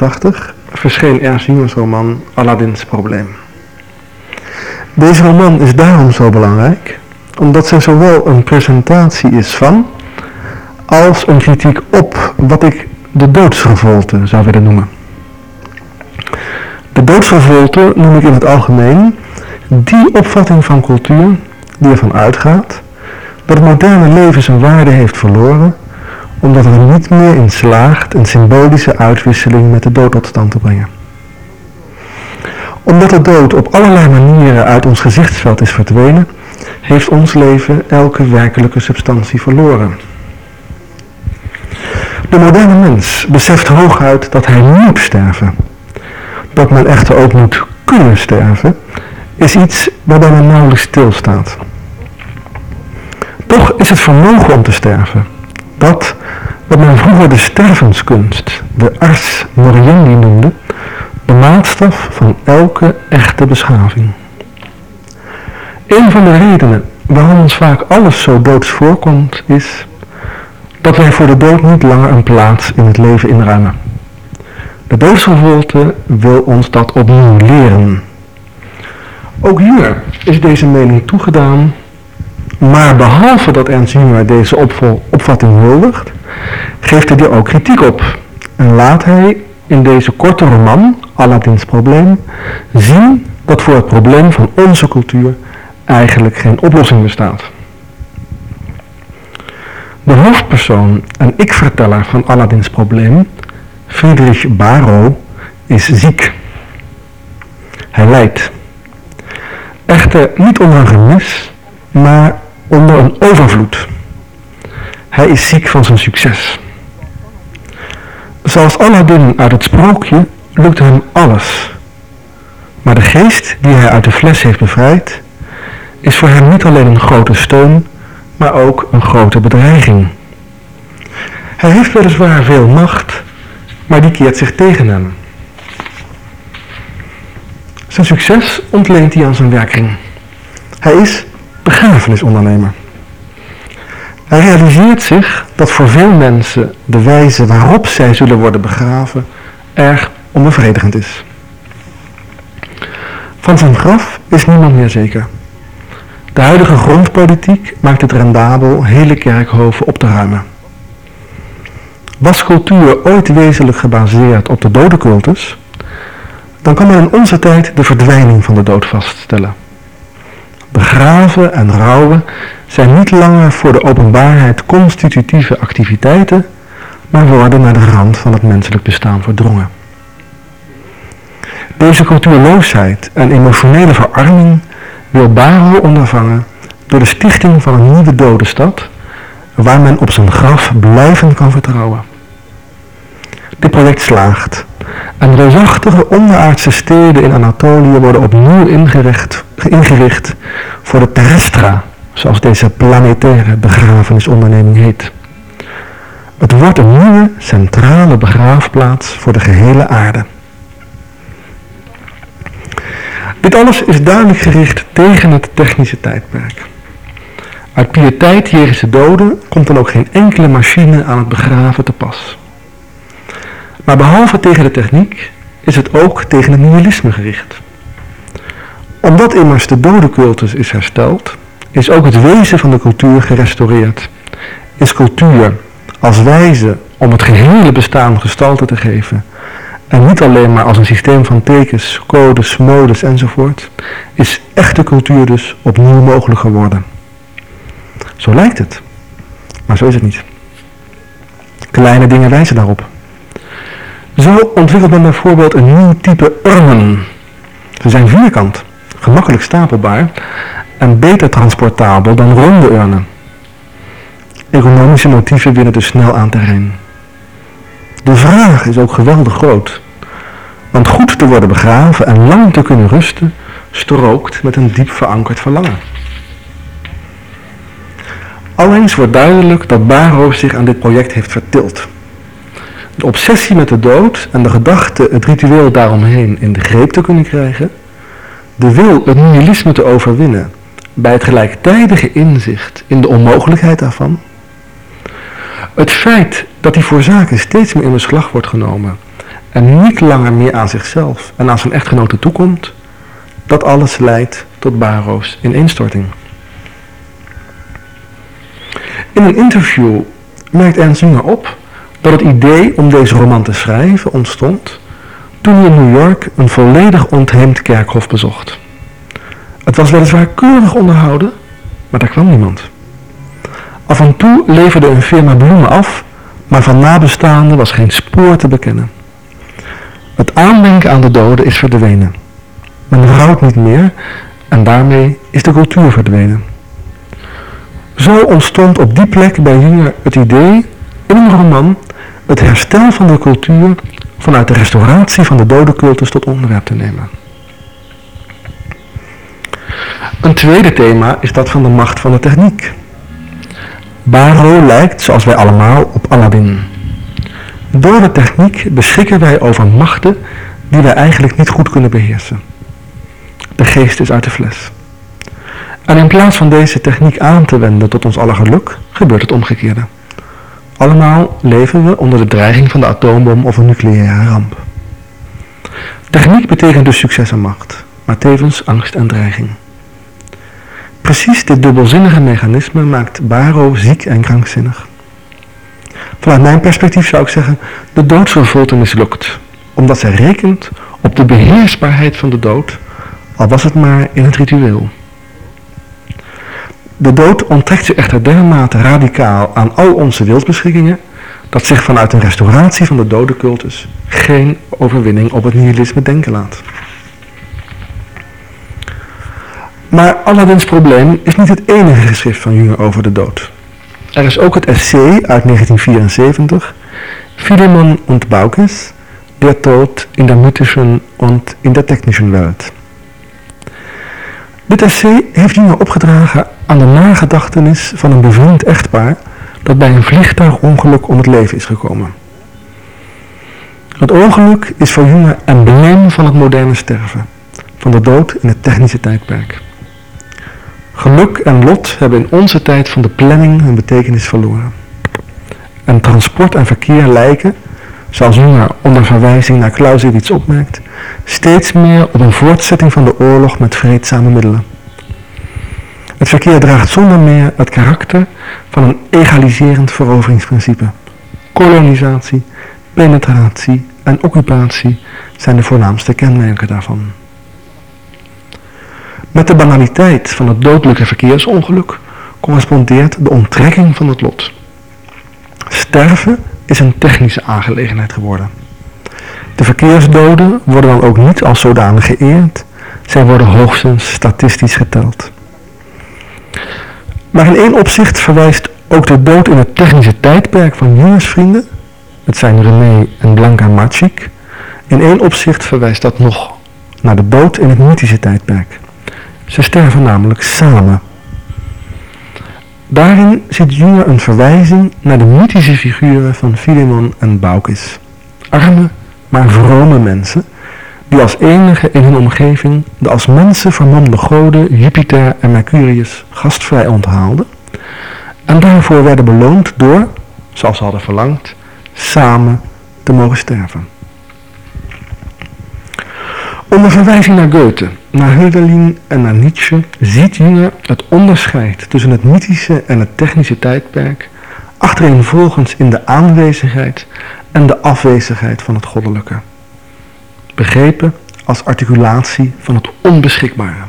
1983 verscheen Ernst Jüngens roman Aladdin's Probleem. Deze roman is daarom zo belangrijk, omdat zij zowel een presentatie is van, als een kritiek op wat ik de doodsrevolte zou willen noemen. De doodsrevolte noem ik in het algemeen die opvatting van cultuur die ervan uitgaat dat het moderne leven zijn waarde heeft verloren omdat het er niet meer in slaagt een symbolische uitwisseling met de dood tot stand te brengen. Omdat de dood op allerlei manieren uit ons gezichtsveld is verdwenen, heeft ons leven elke werkelijke substantie verloren. De moderne mens beseft hooguit dat hij moet sterven. Dat men echter ook moet kunnen sterven, is iets waarbij men nauwelijks stilstaat. Toch is het vermogen om te sterven, dat wat men vroeger de stervenskunst, de ars moriendi noemde, de maatstaf van elke echte beschaving. Een van de redenen waarom ons vaak alles zo doods voorkomt, is dat wij voor de dood niet langer een plaats in het leven inruimen. De doodsrevolte wil ons dat opnieuw leren. Ook hier is deze mening toegedaan, maar behalve dat Ernst deze opvatting huldigt, geeft hij er ook kritiek op. En laat hij in deze korte roman, Aladdin's Probleem, zien dat voor het probleem van onze cultuur eigenlijk geen oplossing bestaat. De hoofdpersoon en ik-verteller van Aladdin's Probleem, Friedrich Barrow, is ziek. Hij lijdt. Echter niet onder een gemis, maar onder een overvloed. Hij is ziek van zijn succes. Zoals Aladdin uit het sprookje lukt hem alles. Maar de geest die hij uit de fles heeft bevrijd, is voor hem niet alleen een grote steun, maar ook een grote bedreiging. Hij heeft weliswaar veel macht, maar die keert zich tegen hem. Zijn succes ontleent hij aan zijn werking. Hij is begrafenisondernemer. Hij realiseert zich dat voor veel mensen de wijze waarop zij zullen worden begraven erg onbevredigend is. Van zijn graf is niemand meer zeker. De huidige grondpolitiek maakt het rendabel hele kerkhoven op te ruimen. Was cultuur ooit wezenlijk gebaseerd op de dodencultus, dan kan men in onze tijd de verdwijning van de dood vaststellen. Begraven en rouwen zijn niet langer voor de openbaarheid constitutieve activiteiten, maar worden naar de rand van het menselijk bestaan verdrongen. Deze cultuurloosheid en emotionele verarming wil Baro ondervangen door de stichting van een nieuwe dode stad, waar men op zijn graf blijvend kan vertrouwen. Dit project slaagt en reusachtige onderaardse steden in Anatolië worden opnieuw ingericht, ingericht voor de terrestra, zoals deze planetaire begrafenisonderneming heet. Het wordt een nieuwe centrale begraafplaats voor de gehele aarde. Dit alles is duidelijk gericht tegen het technische tijdperk. Uit pietijd jegens de doden komt dan ook geen enkele machine aan het begraven te pas. Maar behalve tegen de techniek is het ook tegen het nihilisme gericht. Omdat immers de dodencultus is hersteld, is ook het wezen van de cultuur gerestaureerd. Is cultuur als wijze om het gehele bestaan gestalte te geven en niet alleen maar als een systeem van tekens, codes, modes enzovoort, is echte cultuur dus opnieuw mogelijk geworden. Zo lijkt het, maar zo is het niet. Kleine dingen wijzen daarop. Zo ontwikkelt men bijvoorbeeld een nieuw type urnen. Ze zijn vierkant, gemakkelijk stapelbaar en beter transportabel dan ronde urnen. Economische motieven winnen dus snel aan terrein. De vraag is ook geweldig groot. Want goed te worden begraven en lang te kunnen rusten, strookt met een diep verankerd verlangen. Alleens wordt duidelijk dat Barrow zich aan dit project heeft vertild. De obsessie met de dood en de gedachte het ritueel daaromheen in de greep te kunnen krijgen, de wil het nihilisme te overwinnen bij het gelijktijdige inzicht in de onmogelijkheid daarvan, Het feit dat hij voor zaken steeds meer in beslag wordt genomen en niet langer meer aan zichzelf en aan zijn echtgenote toekomt, dat alles leidt tot Baro's ineenstorting. In een interview merkt Ernst op dat het idee om deze roman te schrijven ontstond toen hij in New York een volledig ontheemd kerkhof bezocht. Het was weliswaar keurig onderhouden, maar daar kwam niemand. Af en toe leverde een firma bloemen af, maar van nabestaanden was geen spoor te bekennen. Het aandenken aan de doden is verdwenen. Men rouwt niet meer en daarmee is de cultuur verdwenen. Zo ontstond op die plek bij Jünger het idee in een roman het herstel van de cultuur vanuit de restauratie van de dodencultus tot onderwerp te nemen. Een tweede thema is dat van de macht van de techniek. Baro lijkt, zoals wij allemaal, op Aladdin. Door de techniek beschikken wij over machten die wij eigenlijk niet goed kunnen beheersen. De geest is uit de fles. En in plaats van deze techniek aan te wenden tot ons aller geluk, gebeurt het omgekeerde. Allemaal leven we onder de dreiging van de atoombom of een nucleaire ramp. Techniek betekent dus succes en macht, maar tevens angst en dreiging. Precies dit dubbelzinnige mechanisme maakt Baro ziek en krankzinnig. Vanuit mijn perspectief zou ik zeggen, de doodsrevolte mislukt, omdat zij rekent op de beheersbaarheid van de dood, al was het maar in het ritueel. De dood onttrekt zich echter dermate radicaal aan al onze wilsbeschikkingen, dat zich vanuit een restauratie van de dodencultus geen overwinning op het nihilisme denken laat. Maar Aladdin's probleem is niet het enige geschrift van Jünger over de dood. Er is ook het essay uit 1974, Philemon und Baukes, Der Tod in der mythischen und in der technischen Welt. Dit essay heeft Jünger opgedragen aan de nagedachtenis van een bevriend echtpaar dat bij een vliegtuigongeluk om het leven is gekomen. Het ongeluk is voor Jünger embleem van het moderne sterven, van de dood in het technische tijdperk. Geluk en lot hebben in onze tijd van de planning hun betekenis verloren. En transport en verkeer lijken, zoals Jünger onder verwijzing naar Clausewitz opmerkt, steeds meer op een voortzetting van de oorlog met vreedzame middelen. Het verkeer draagt zonder meer het karakter van een egaliserend veroveringsprincipe. Kolonisatie, penetratie en occupatie zijn de voornaamste kenmerken daarvan. Met de banaliteit van het dodelijke verkeersongeluk correspondeert de onttrekking van het lot. Sterven is een technische aangelegenheid geworden. De verkeersdoden worden dan ook niet als zodanig geëerd, zij worden hoogstens statistisch geteld. Maar in één opzicht verwijst ook de dood in het technische tijdperk van jongensvrienden, het zijn René en Blanca Machik, in één opzicht verwijst dat nog naar de dood in het mythische tijdperk. Ze sterven namelijk samen. Daarin ziet Jünger een verwijzing naar de mythische figuren van Philemon en Baukis. Arme, maar vrome mensen, die als enige in hun omgeving de als mensen vermomde goden Jupiter en Mercurius gastvrij onthaalden en daarvoor werden beloond door, zoals ze hadden verlangd, samen te mogen sterven. Onder verwijzing naar Goethe, naar Hölderlin en naar Nietzsche ziet Jünger het onderscheid tussen het mythische en het technische tijdperk achtereenvolgens in de aanwezigheid en de afwezigheid van het goddelijke. Begrepen als articulatie van het onbeschikbare.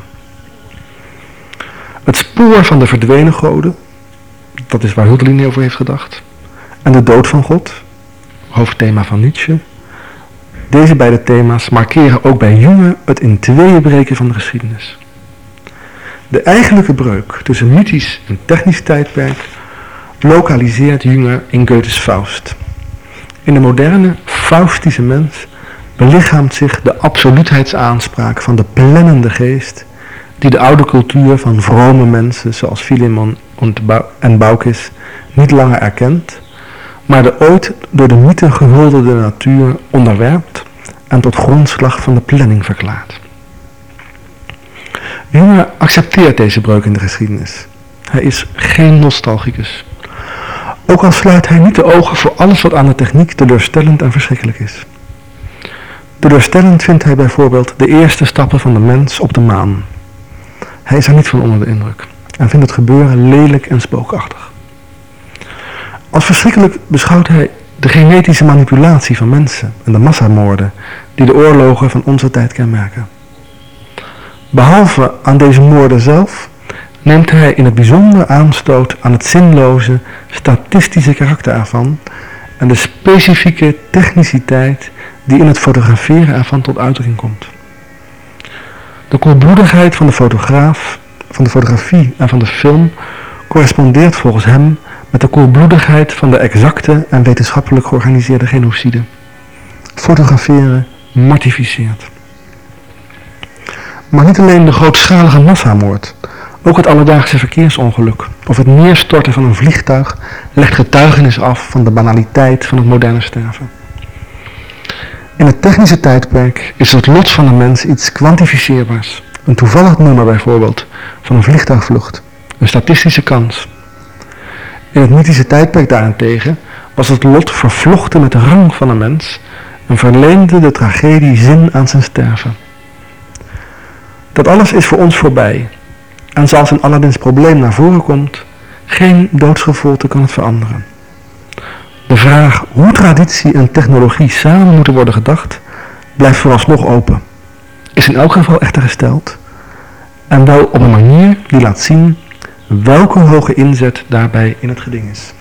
Het spoor van de verdwenen goden, dat is waar Hölderlin over heeft gedacht, en de dood van God, hoofdthema van Nietzsche, deze beide thema's markeren ook bij Jünger het in tweeën breken van de geschiedenis. De eigenlijke breuk tussen mythisch en technisch tijdperk lokaliseert Jünger in Goethes Faust. In de moderne Faustische mens belichaamt zich de absoluutheidsaanspraak van de plannende geest die de oude cultuur van vrome mensen zoals Philemon en Baukis niet langer erkent maar de ooit door de mythe gehulderde natuur onderwerpt en tot grondslag van de planning verklaart. Jünger accepteert deze breuk in de geschiedenis. Hij is geen nostalgicus. Ook al sluit hij niet de ogen voor alles wat aan de techniek teleurstellend en verschrikkelijk is. Teleurstellend vindt hij bijvoorbeeld de eerste stappen van de mens op de maan. Hij is er niet van onder de indruk en vindt het gebeuren lelijk en spookachtig. Als verschrikkelijk beschouwt hij de genetische manipulatie van mensen en de massamoorden die de oorlogen van onze tijd kenmerken. Behalve aan deze moorden zelf neemt hij in het bijzonder aanstoot aan het zinloze statistische karakter ervan en de specifieke techniciteit die in het fotograferen ervan tot uitdrukking komt. De koelbloedigheid van de fotograaf, van de fotografie en van de film correspondeert volgens hem met de koelbloedigheid van de exacte en wetenschappelijk georganiseerde genocide. Fotograferen mortificeert. Maar niet alleen de grootschalige massamoord, ook het alledaagse verkeersongeluk of het neerstorten van een vliegtuig legt getuigenis af van de banaliteit van het moderne sterven. In het technische tijdperk is het lot van de mens iets kwantificeerbaars. Een toevallig nummer bijvoorbeeld van een vliegtuigvlucht. Een statistische kans. In het mythische tijdperk daarentegen was het lot vervlochten met de rang van een mens en verleende de tragedie zin aan zijn sterven. Dat alles is voor ons voorbij. En zoals in Aladdin's probleem naar voren komt, geen doodsgevoelte kan het veranderen. De vraag hoe traditie en technologie samen moeten worden gedacht, blijft vooralsnog open. Is in elk geval echter gesteld. En wel op een manier die laat zien welke hoge inzet daarbij in het geding is.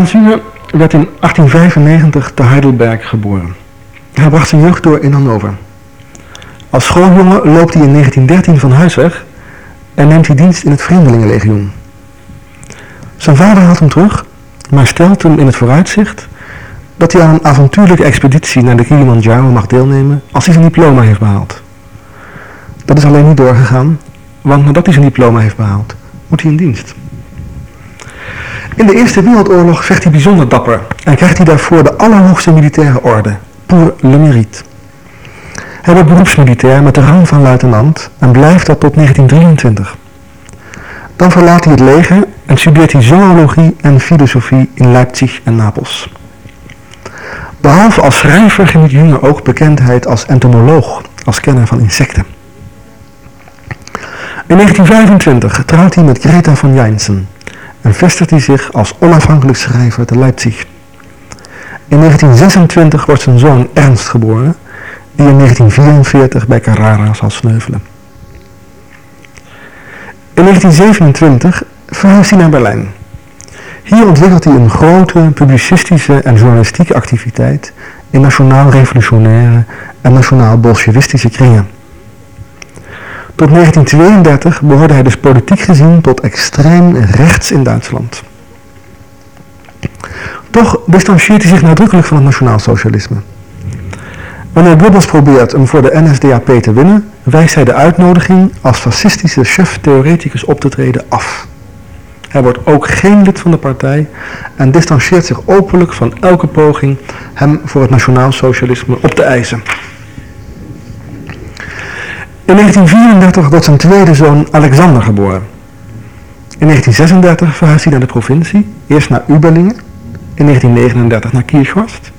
Jünger werd in 1895 te Heidelberg geboren. Hij bracht zijn jeugd door in Hannover. Als schooljongen loopt hij in 1913 van huis weg en neemt hij dienst in het Vreemdelingenlegioen. Zijn vader haalt hem terug, maar stelt hem in het vooruitzicht dat hij aan een avontuurlijke expeditie naar de Kilimanjaro mag deelnemen als hij zijn diploma heeft behaald. Dat is alleen niet doorgegaan, want nadat hij zijn diploma heeft behaald, moet hij in dienst. In de Eerste Wereldoorlog vecht hij bijzonder dapper en krijgt hij daarvoor de allerhoogste militaire orde, pour le mérite. Hij wordt beroepsmilitair met de rang van luitenant en blijft dat tot 1923. Dan verlaat hij het leger en studeert hij zoologie en filosofie in Leipzig en Napels. Behalve als schrijver geniet Jünger ook bekendheid als entomoloog, als kenner van insecten. In 1925 trouwt hij met Greta von Jeinsen, en vestigt hij zich als onafhankelijk schrijver te Leipzig. In 1926 wordt zijn zoon Ernst geboren, die in 1944 bij Carrara zal sneuvelen. In 1927 verhuist hij naar Berlijn. Hier ontwikkelt hij een grote publicistische en journalistieke activiteit in nationaal-revolutionaire en nationaal-bolsjewistische kringen. Tot 1932 behoorde hij dus politiek gezien tot extreem rechts in Duitsland. Toch distancieert hij zich nadrukkelijk van het nationaalsocialisme. Wanneer Goebbels probeert hem voor de NSDAP te winnen, wijst hij de uitnodiging als fascistische chef-theoreticus op te treden af. Hij wordt ook geen lid van de partij en distancieert zich openlijk van elke poging hem voor het nationaalsocialisme op te eisen. In 1934 wordt zijn tweede zoon Alexander geboren. In 1936 verhuist hij naar de provincie, eerst naar Ubelingen, in 1939 naar Kirchhorst,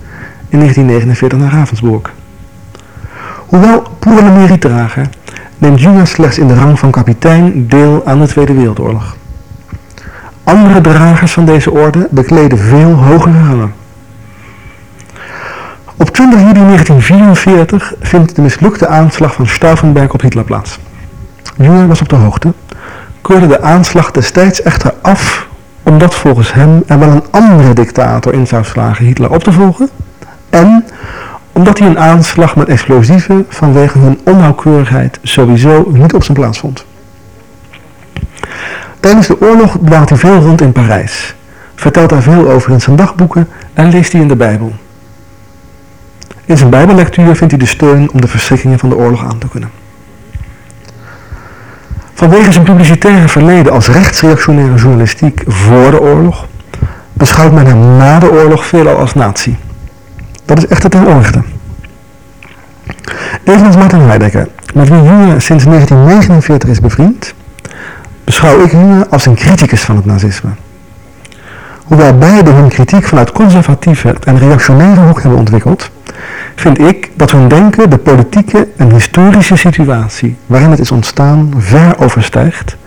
in 1949 naar Ravensburg. Hoewel Poerlemeri-drager neemt Jünger slechts in de rang van kapitein deel aan de Tweede Wereldoorlog. Andere dragers van deze orde bekleden veel hogere rangen. Op 20 juli 1944 vindt de mislukte aanslag van Stauffenberg op Hitler plaats. Jünger was op de hoogte, keurde de aanslag destijds echter af omdat volgens hem er wel een andere dictator in zou slagen Hitler op te volgen en omdat hij een aanslag met explosieven vanwege hun onnauwkeurigheid sowieso niet op zijn plaats vond. Tijdens de oorlog dwaalt hij veel rond in Parijs, vertelt daar veel over in zijn dagboeken en leest hij in de Bijbel. In zijn Bijbellectuur vindt hij de steun om de verschrikkingen van de oorlog aan te kunnen. Vanwege zijn publicitaire verleden als rechtsreactionaire journalistiek voor de oorlog, beschouwt men hem na de oorlog veelal als nazi. Dat is echter ten orde. Evenals Martin Heidegger, met wie Junge sinds 1949 is bevriend, beschouw ik Junge als een criticus van het nazisme. Hoewel beide hun kritiek vanuit conservatieve en reactionaire hoek hebben ontwikkeld, vind ik dat hun denken de politieke en historische situatie waarin het is ontstaan ver overstijgt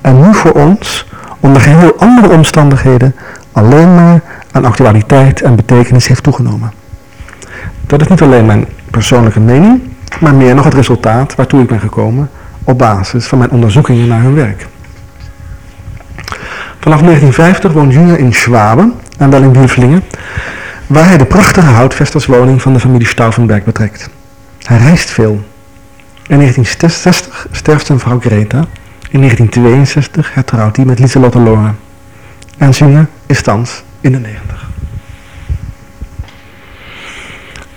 en nu voor ons onder geheel andere omstandigheden alleen maar aan actualiteit en betekenis heeft toegenomen. Dat is niet alleen mijn persoonlijke mening, maar meer nog het resultaat waartoe ik ben gekomen op basis van mijn onderzoekingen naar hun werk. Vanaf 1950 woont Jünger in Schwaben en wel in Wievelingen, waar hij de prachtige houtvesterswoning van de familie Stauffenberg betrekt. Hij reist veel. In 1960 sterft zijn vrouw Greta. In 1962 hertrouwt hij met Lieselotte Loren. En Jünger is thans in de 90.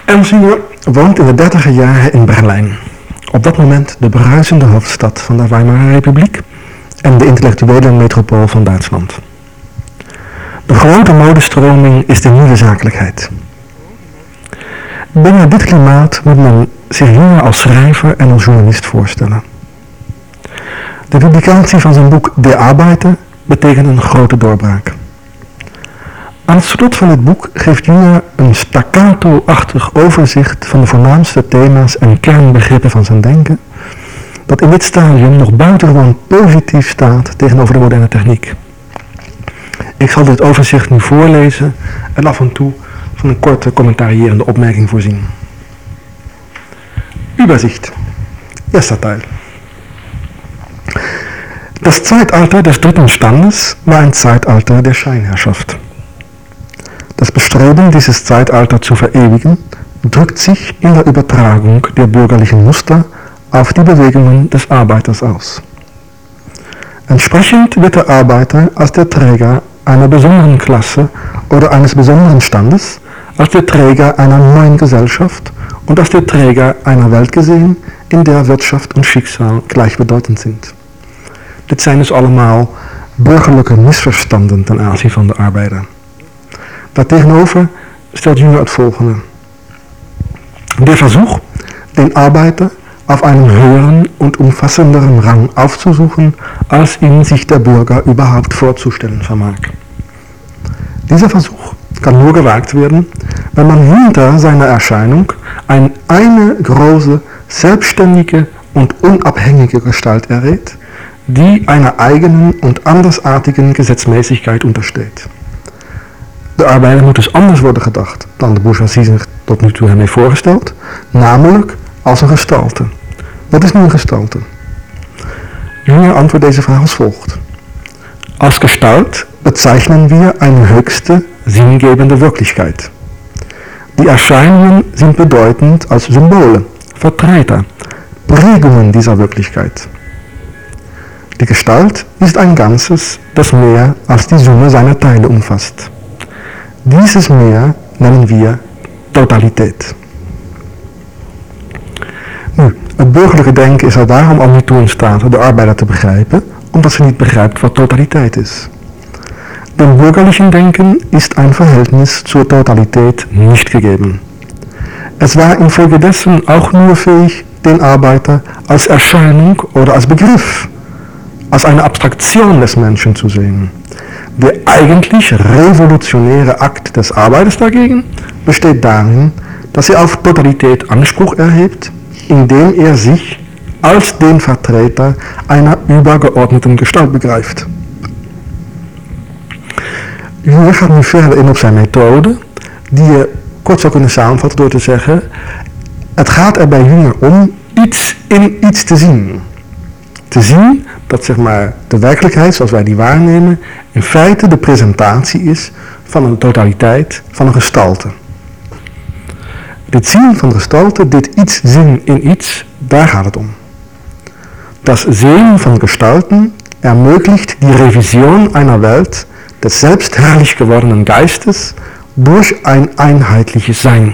Elsinger woont in de dertiger jaren in Berlijn. Op dat moment de bruisende hoofdstad van de Weimarer Republiek en de intellectuele metropool van Duitsland. De grote modestroming is de nieuwe zakelijkheid. Binnen dit klimaat moet men zich Jünger als schrijver en als journalist voorstellen. De publicatie van zijn boek De Arbeiter betekent een grote doorbraak. Aan het slot van het boek geeft Juna een staccato-achtig overzicht van de voornaamste thema's en kernbegrippen van zijn denken, dat in dit stadium nog buitengewoon positief staat tegenover de moderne techniek. Ik zal dit overzicht nu voorlezen en af en toe van een korte commentarierende opmerking voorzien. Übersicht. Erster Teil. Das Zeitalter des dritten Standes war ein Zeitalter der Scheinherrschaft. Das Bestreben, dieses Zeitalter zu verewigen, drückt sich in der Übertragung der bürgerlichen Muster auf die Bewegungen des Arbeiters aus. Entsprechend wird der Arbeiter als der Träger einer besonderen Klasse oder eines besonderen Standes, als der Träger einer neuen Gesellschaft und als der Träger einer Welt gesehen, in der Wirtschaft und Schicksal gleichbedeutend sind. Dit zijn dus allemaal burgerlijke misverstanden ten aanzien van de arbeider. Daartegenover stellt Jünger het volgende. Der Versuch, den Arbeiter auf einem höheren und umfassenderen Rang aufzusuchen, als ihn sich der Bürger überhaupt vorzustellen vermag. Dieser Versuch kann nur gewagt werden, wenn man hinter seiner Erscheinung ein, eine große, selbstständige und unabhängige Gestalt errät, die einer eigenen und andersartigen Gesetzmäßigkeit untersteht. De arbeider moet anders worden gedacht dan de bourgeoisie zich tot nu toe hem heeft voorgesteld, namelijk als een gestalte. Wat is nu een gestalte? Jünger antwoordt deze vraag als volgt. Als Gestalt bezeichnen wir eine höchste, sinngebende Wirklichkeit. Die Erscheinungen sind bedeutend als Symbole, Vertreter, Prägungen dieser Wirklichkeit. Die Gestalt ist ein Ganzes, das mehr als die Summe seiner Teile umfasst. Dieses Meer nennen wir totaliteit. Nu, het burgerlijke denken is er daarom al niet toe in staat de arbeider te begrijpen, omdat ze niet begrijpt wat totaliteit is. Dem bürgerlichen Denken ist ein Verhältnis zur Totalität nicht gegeben. Es war infolgedessen auch nur fähig, den Arbeiter als Erscheinung oder als Begriff, als eine Abstraktion des Menschen zu sehen. Der eigentlich revolutionäre Akt des Arbeiters dagegen besteht darin, dass er auf Totalität Anspruch erhebt, indem er sich als den Vertreter einer übergeordneten Gestalt begreift. Hier gaat nu verder in op zijn methode, die je kort zou kunnen samenvatten door te zeggen, het gaat er bij Jünger om iets in iets te zien. Te zien dat zeg maar, de werkelijkheid zoals wij die waarnemen in feite de presentatie is van een totaliteit, van een gestalte. Dit zien van gestalte, dit iets zien in iets, daar gaat het om. Das Sehen von Gestalten ermöglicht die Revision einer Welt des selbstherrlich gewordenen Geistes durch ein einheitliches Sein.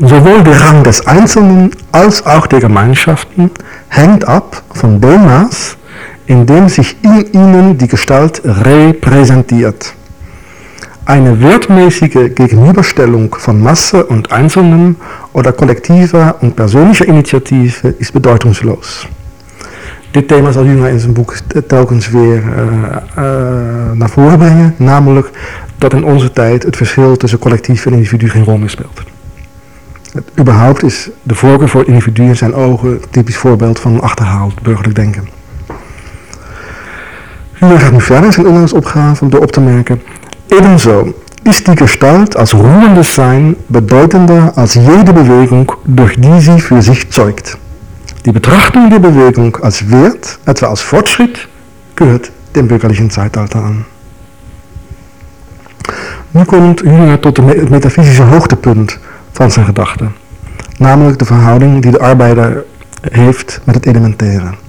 Sowohl der Rang des Einzelnen als auch der Gemeinschaften hängt ab von dem Maß, in dem sich in ihnen die Gestalt repräsentiert. Eine wertmäßige Gegenüberstellung von Masse und Einzelnen oder kollektiver und persönlicher Initiative ist bedeutungslos. Dit thema zal Juna in zijn boek telkens weer uh, uh, naar voren brengen, namelijk dat in onze tijd het verschil tussen collectief en individu geen rol meer speelt. Het, überhaupt is de voorkeur voor het individu in zijn ogen een typisch voorbeeld van een achterhaald burgerlijk denken. Juna gaat nu verder in zijn inhoudsopgave door op te merken, ebenso ist die Gestalt als ruhendes Sein bedeutender als jede Bewegung, durch die sie für sich zeugt. Die Betrachtung der Bewegung als Wert, etwa als Fortschritt, gehört dem bürgerlichen Zeitalter an. Nu komt Jünger tot het metafysische hoogtepunt van zijn gedachte, namelijk de verhouding die de arbeider heeft met het Elementaire.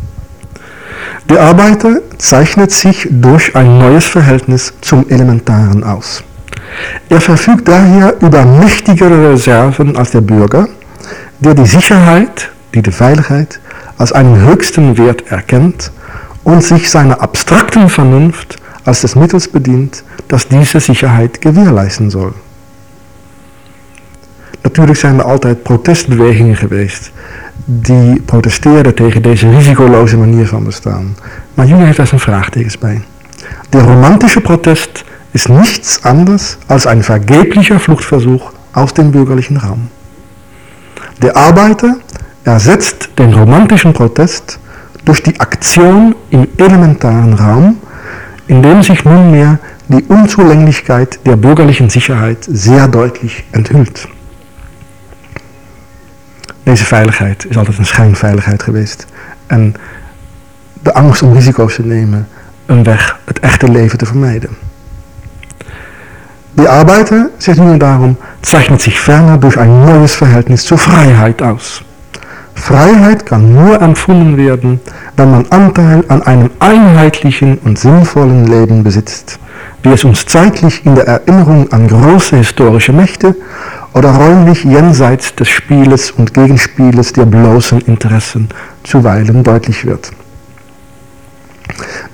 Der Arbeiter zeichnet sich durch ein neues Verhältnis zum Elementaren aus. Er verfügt daher über mächtigere Reserven als der Bürger, der die Sicherheit, die die Veiligheid, als einen höchsten Wert erkennt und sich seiner abstrakten Vernunft als des Mittels bedient, das diese Sicherheit gewährleisten soll. Natuurlijk zijn er altijd protestbewegingen geweest die protesteerden tegen deze risicoloze manier van bestaan. Maar Jung heeft daar zijn vraagtekens bij. Der romantische Protest ist nichts anderes als ein vergeblicher Fluchtversuch aus dem bürgerlichen Raum. Der Arbeiter ersetzt den romantischen Protest durch die Aktion im elementaren Raum, in dem sich nunmehr die Unzulänglichkeit der bürgerlichen Sicherheit sehr deutlich enthüllt. Deze veiligheid is altijd een schijnveiligheid geweest. En de angst om risico's te nemen, een weg het echte leven te vermijden. De Arbeiter, zegt nun daarom, zeichnet sich ferner durch ein neues Verhältnis zur Freiheit aus. Freiheit kann nur empfunden werden, wenn man Anteil an einem einheitlichen und sinnvollen Leben besitzt, wie es uns zeitlich in der Erinnerung an große historische Mächte oder räumlich jenseits des Spieles und Gegenspieles der bloßen Interessen zuweilen deutlich wird.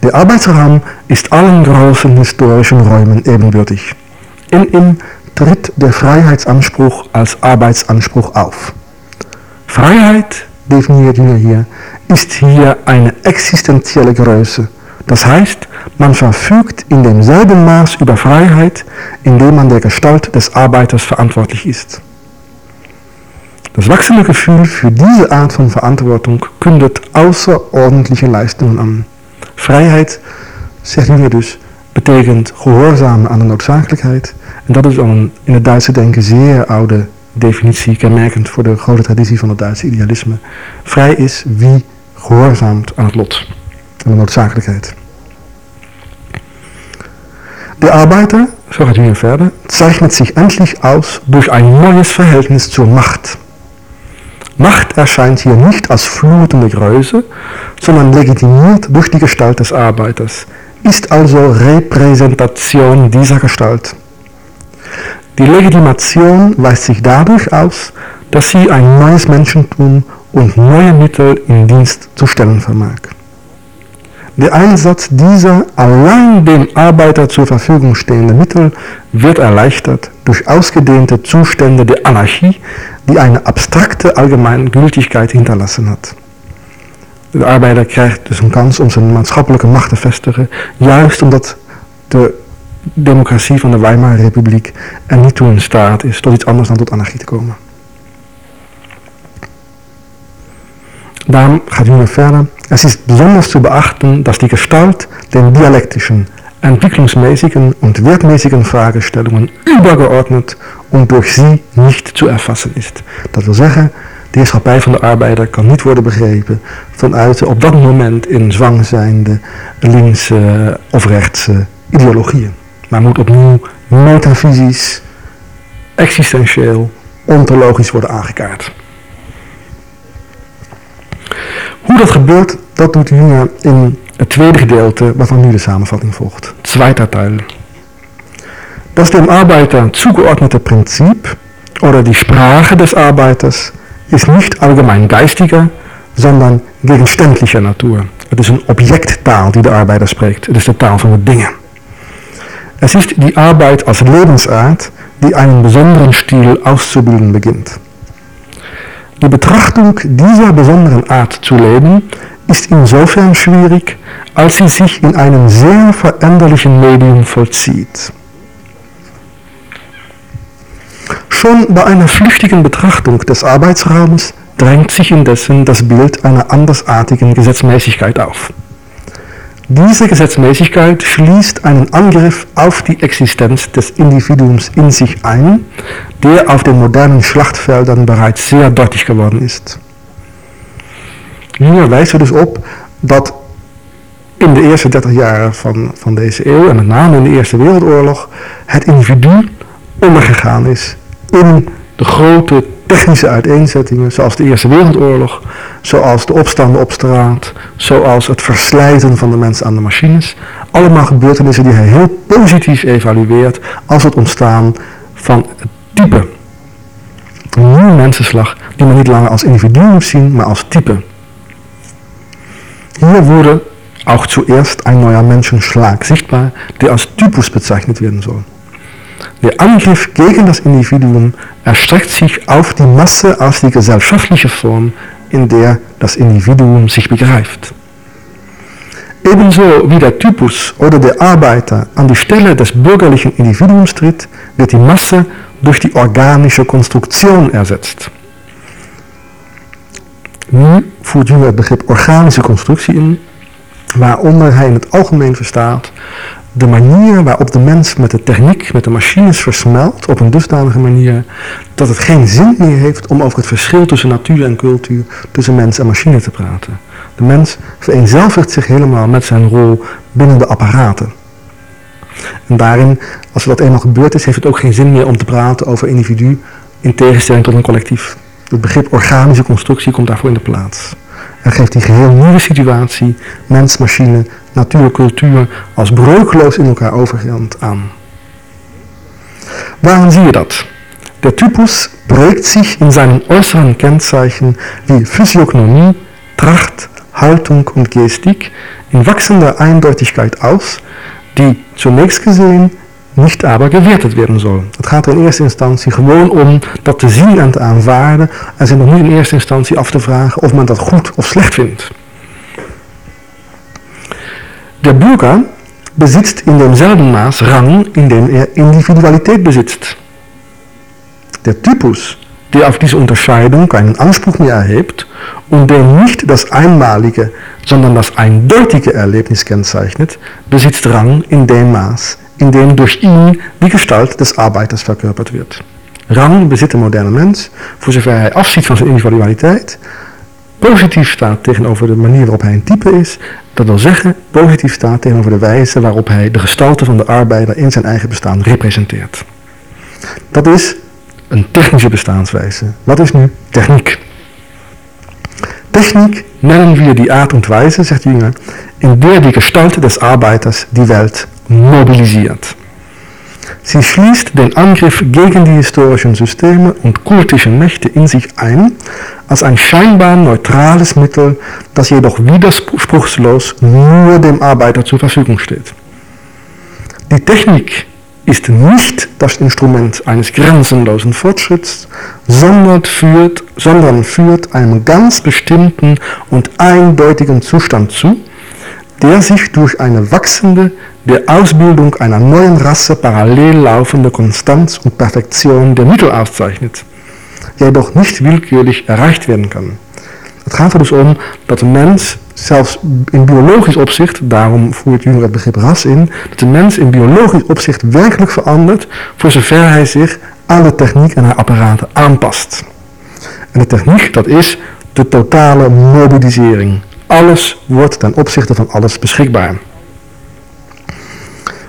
Der Arbeitsraum ist allen großen historischen Räumen ebenbürtig. In ihm tritt der Freiheitsanspruch als Arbeitsanspruch auf. Freiheit, definiert wir hier, ist hier eine existenzielle Größe. Das heißt, man verfügt in demselben Maß über Freiheit, indem man der Gestalt des Arbeiters verantwortlich ist. Das wachsende Gefühl für diese Art von Verantwortung kündet außerordentliche Leistungen an. Vrijheid, zegt Jünger dus, betekent gehoorzamen aan de noodzakelijkheid. En dat is al een in het Duitse denken zeer oude definitie, kenmerkend voor de grote traditie van het Duitse idealisme. Vrij is wie gehoorzaamt aan het lot en de noodzakelijkheid. Der Arbeiter, so gaat Jünger verder, zeichnet sich endlich aus durch ein neues Verhältnis zur Macht. Macht erscheint hier nicht als flutende Größe, sondern legitimiert durch die Gestalt des Arbeiters, ist also Repräsentation dieser Gestalt. Die Legitimation weist sich dadurch aus, dass sie ein neues Menschentum und neue Mittel in Dienst zu stellen vermag. Der Einsatz dieser allein dem Arbeiter zur Verfügung stehenden Mittel wird erleichtert durch ausgedehnte Zustände der Anarchie, die eine abstrakte Allgemeingültigkeit hinterlassen hat. De arbeider krijgt dus een kans om zijn maatschappelijke macht te vestigen, juist omdat de democratie van de Weimar Republiek er niet toe in staat is tot iets anders dan tot anarchie te komen. Daarom gaat Jünger verder. Es ist besonders zu beachten, dass die Gestalt den dialektischen, entwicklungsmäßigen und wertmäßigen Fragestellungen übergeordnet und durch sie nicht zu erfassen ist. Dat wil zeggen, de heerschappij van de arbeider kan niet worden begrepen vanuit op dat moment in zwang zijnde linkse of rechtse ideologieën. Maar moet opnieuw metafysisch, existentieel, ontologisch worden aangekaart. Hoe dat gebeurt, dat doet Jünger in het tweede gedeelte, waarvan nu de samenvatting volgt. Zweiter Teil. Das dem Arbeiter zugeordnete Prinzip oder die Sprache des Arbeiters ist nicht allgemein geistiger, sondern gegenständlicher Natur. Het is een objecttaal die de arbeider spreekt. Het is de taal van de dingen. Es ist die Arbeit als Lebensart, die einen besonderen Stil auszubilden beginnt. Die Betrachtung dieser besonderen Art zu leben ist insofern schwierig, als sie sich in einem sehr veränderlichen Medium vollzieht. Schon bei einer flüchtigen Betrachtung des Arbeitsraums drängt sich indessen das Bild einer andersartigen Gesetzmäßigkeit auf. Diese Gesetzmäßigkeit schließt einen Angriff auf die Existenz des Individuums in sich ein, der auf den modernen Schlachtfeldern bereits sehr deutlich geworden ist. Hier wijst er dus op dat in de eerste 30 jaren van, van deze eeuw, en met name in de Eerste Wereldoorlog, het individu ondergegaan is in de grote technische uiteenzettingen, zoals de Eerste Wereldoorlog, zoals de opstanden op straat, zoals het verslijten van de mensen aan de machines. Allemaal gebeurtenissen die hij heel positief evalueert als het ontstaan van het type. Een nieuwe mensenslag die men niet langer als individu moet zien, maar als type. Hier wurde auch zuerst ein neuer Menschenschlag sichtbar, der als Typus bezeichnet werden soll. Der Angriff gegen das Individuum erstreckt sich auf die Masse als die gesellschaftliche Form, in der das Individuum sich begreift. Ebenso wie der Typus oder der Arbeiter an die Stelle des bürgerlichen Individuums tritt, wird die Masse durch die organische Konstruktion ersetzt. Nu voert Jung het begrip organische constructie in, waaronder hij in het algemeen verstaat de manier waarop de mens met de techniek, met de machines versmelt op een dusdanige manier dat het geen zin meer heeft om over het verschil tussen natuur en cultuur, tussen mens en machine te praten. De mens vereenzelvigt zich helemaal met zijn rol binnen de apparaten. En daarin, als dat eenmaal gebeurd is, heeft het ook geen zin meer om te praten over individu in tegenstelling tot een collectief. Het begrip organische constructie komt daarvoor in de plaats. En geeft die geheel nieuwe situatie, mens, machine, natuur, cultuur, als breukloos in elkaar overgaand aan. Waarom zie je dat? Der Typus prägt sich in seinen äußeren Kennzeichen wie Physiognomie, Tracht, Haltung und Gestik in wachsender Eindeutigkeit aus, die zunächst gesehen niet aber gewertet werden soll. Het gaat er in eerste instantie gewoon om dat te zien en te aanvaarden en zich nog niet in eerste instantie af te vragen of men dat goed of slecht vindt. Der Bürger besitzt in demselben Maß Rang, in dem er Individualität besitzt. Der Typus, der auf diese Unterscheidung keinen Anspruch mehr erhebt und der nicht das einmalige, sondern das eindeutige Erlebnis kennzeichnet, besitzt Rang in dem Maß, in dem durch ihn die Gestalt des Arbeiters verkörpert wird. Rang bezit de moderne mens, voor zover hij afziet van zijn individualiteit, positief staat tegenover de manier waarop hij een type is, dat wil zeggen positief staat tegenover de wijze waarop hij de gestalte van de arbeider in zijn eigen bestaan representeert. Dat is een technische bestaanswijze. Wat is nu techniek? Technik nennen wir die Art und Weise, zegt Jünger, in der die Gestalt des Arbeiters die Welt mobilisiert. Sie schließt den Angriff gegen die historischen Systeme und kultischen Mächte in sich ein, als ein scheinbar neutrales Mittel, das jedoch widerspruchslos nur dem Arbeiter zur Verfügung steht. Die Technik ist nicht das Instrument eines grenzenlosen Fortschritts, sondern führt, sondern führt einem ganz bestimmten und eindeutigen Zustand zu, der sich durch eine wachsende, der Ausbildung einer neuen Rasse parallel laufende Konstanz und Perfektion der Mittel auszeichnet, jedoch nicht willkürlich erreicht werden kann. Het gaat er dus om dat de mens, zelfs in biologisch opzicht, daarom voert Jünger het begrip ras in, dat de mens in biologisch opzicht werkelijk verandert voor zover hij zich aan de techniek en haar apparaten aanpast. En de techniek, dat is de totale mobilisering. Alles wordt ten opzichte van alles beschikbaar.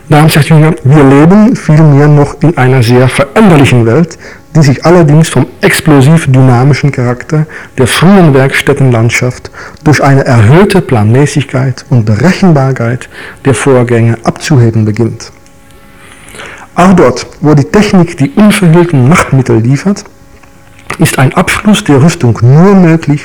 Daarom zegt Jünger, wir leben vielmehr noch in einer sehr veränderlichen Welt, die sich allerdings vom explosiv dynamischen Charakter der frühen Werkstättenlandschaft durch eine erhöhte Planmäßigkeit und Berechenbarkeit der Vorgänge abzuheben beginnt. Auch dort, wo die Technik die unverhüllten Machtmittel liefert, ist ein Abschluss der Rüstung nur möglich,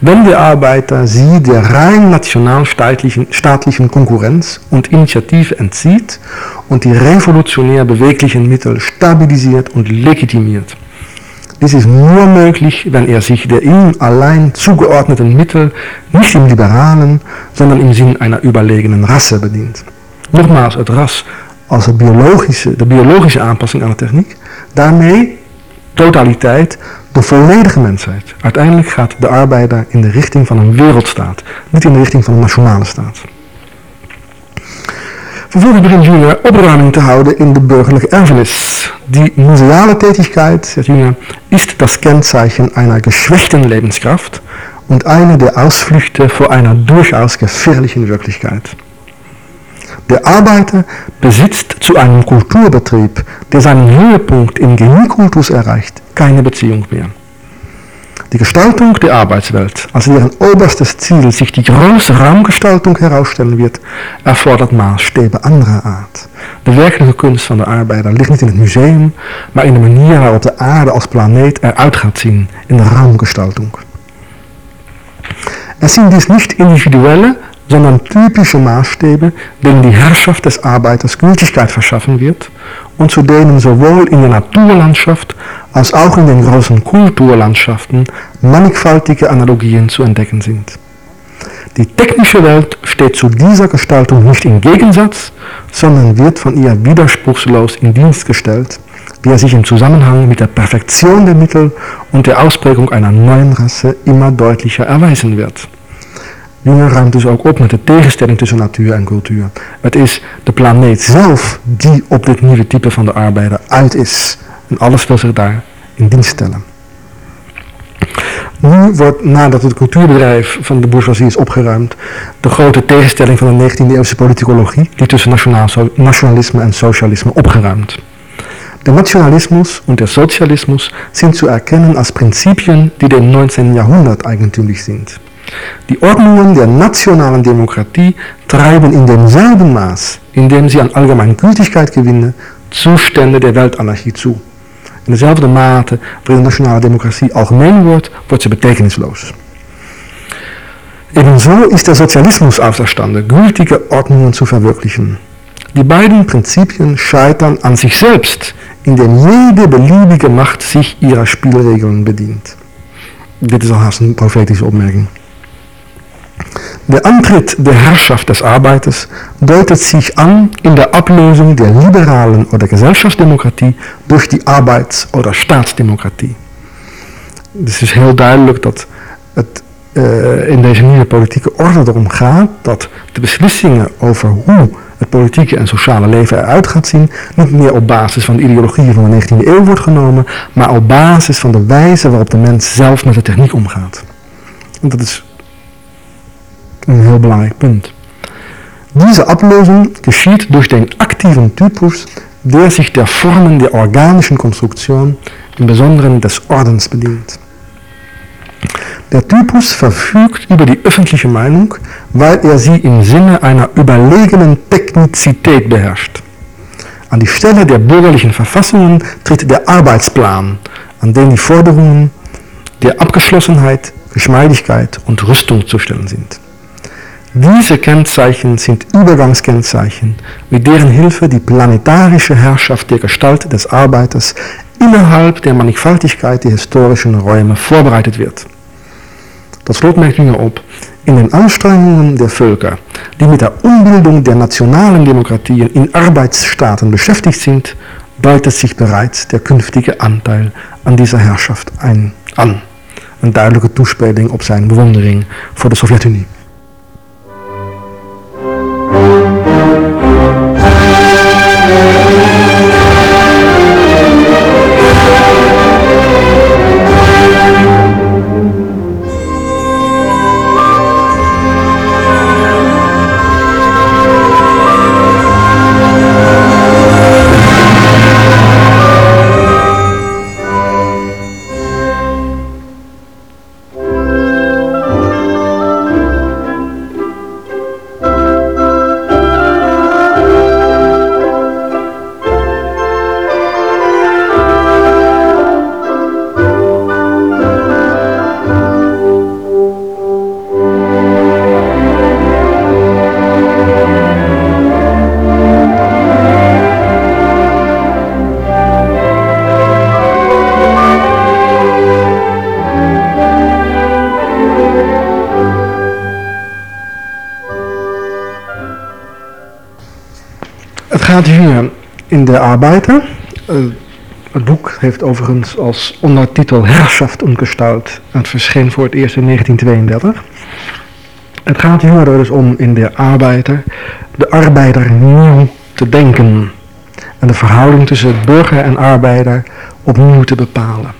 wenn der Arbeiter sie der rein nationalstaatlichen Konkurrenz und Initiative entzieht und die revolutionär beweglichen Mittel stabilisiert und legitimiert. Dies ist nur möglich, wenn er sich der ihm allein zugeordneten Mittel nicht im liberalen, sondern im Sinn einer überlegenen Rasse bedient. Nogmaals, het ras als de biologische, de biologische aanpassing aan de techniek, daarmee totaliteit de volledige mensheid. Uiteindelijk gaat de arbeider in de richting van een wereldstaat, niet in de richting van een nationale staat. Vervolgens begint Jünger opruiming te houden in de burgerlijke erfenis. Die museale Tätigkeit, zegt Jünger, ist das Kennzeichen einer geschwächten Lebenskraft und eine der Ausflüchte vor einer durchaus gefährlichen Wirklichkeit. Der Arbeiter besitzt zu einem Kulturbetrieb, der seinen Höhepunkt im Geniekultus erreicht, keine Beziehung mehr. Die Gestaltung der Arbeitswelt, als deren oberstes Ziel sich die große Raumgestaltung herausstellen wird, erfordert Maßstäbe anderer Art. De werkelijke kunst van de arbeider ligt niet in het museum, maar in de manier waarop de aarde als planeet eruit gaat zien, in de Raumgestaltung. Er sind dies nicht individuelle, sondern typische Maßstäbe, denen die Herrschaft des Arbeiters Gültigkeit verschaffen wird und zu denen sowohl in der Naturlandschaft als auch in den großen Kulturlandschaften mannigfaltige Analogien zu entdecken sind. Die technische Welt steht zu dieser Gestaltung nicht im Gegensatz, sondern wird von ihr widerspruchslos in Dienst gestellt, wie er sich im Zusammenhang mit der Perfektion der Mittel und der Ausprägung einer neuen Rasse immer deutlicher erweisen wird. Jünger ruimt dus ook op met de tegenstelling tussen natuur en cultuur. Het is de planeet zelf die op dit nieuwe type van de arbeider uit is. En alles wil zich daar in dienst stellen. Nu wordt, nadat het cultuurbedrijf van de bourgeoisie is opgeruimd, de grote tegenstelling van de 19e eeuwse politicologie, die tussen nationalisme en socialisme opgeruimd. Der Nationalismus und der Sozialismus sind zu erkennen als Prinzipien, die dem 19. Jahrhundert eigentümlich sind. Die Ordnungen der nationalen Demokratie treiben in demselben Maß, in dem sie an Allgemeingültigkeit gewinnen, Zustände der Weltanarchie zu. In dezelfde mate waarin nationale democratie algemeen wordt, wordt ze betekenisloos. Ebenso ist der Sozialismus außerstande, gültige Ordnungen zu verwirklichen. Die beiden Prinzipien scheitern an sich selbst, indem jede beliebige Macht sich ihrer Spielregeln bedient. Dit is al haast een profetische opmerking. Der Antritt der Herrschaft des Arbeiters deutet sich an in der Ablösung der liberalen oder Gesellschaftsdemokratie durch die Arbeits- oder Staatsdemokratie. Dus het is heel duidelijk dat het uh, in deze nieuwe politieke orde erom gaat dat de beslissingen over hoe het politieke en sociale leven eruit gaat zien, niet meer op basis van de ideologieën van de 19e eeuw wordt genomen, maar op basis van de wijze waarop de mens zelf met de techniek omgaat. En dat is een heel belangrijk punt. Diese Ablösung geschieht durch den aktiven Typus, der sich der Formen der organischen Konstruktion, im Besonderen des Ordens bedient. Der Typus verfügt über die öffentliche Meinung, weil er sie im Sinne einer überlegenen Technizität beherrscht. An die Stelle der bürgerlichen Verfassungen tritt der Arbeitsplan, an den die Forderungen der Abgeschlossenheit, Geschmeidigkeit und Rüstung zu stellen sind. Diese Kennzeichen sind Übergangskennzeichen, mit deren Hilfe die planetarische Herrschaft der Gestalt des Arbeiters innerhalb der Mannigfaltigkeit der historischen Räume vorbereitet wird. Tot slot merkt Jünger op, in den Anstrengungen der Völker, die mit der Umbildung der nationalen Demokratien in Arbeitsstaaten beschäftigt sind, deutet sich bereits der künftige Anteil an dieser Herrschaft ein, an. Een duidelijke toespeling op zijn bewondering voor de Sovjet-Unie. Gaat hier in de Arbeiter. Uh, het boek heeft overigens als ondertitel Herrschaft und. Het verscheen voor het eerst in 1932. Het gaat hier dus om in de Arbeiter de arbeider nieuw te denken. En de verhouding tussen burger en arbeider opnieuw te bepalen.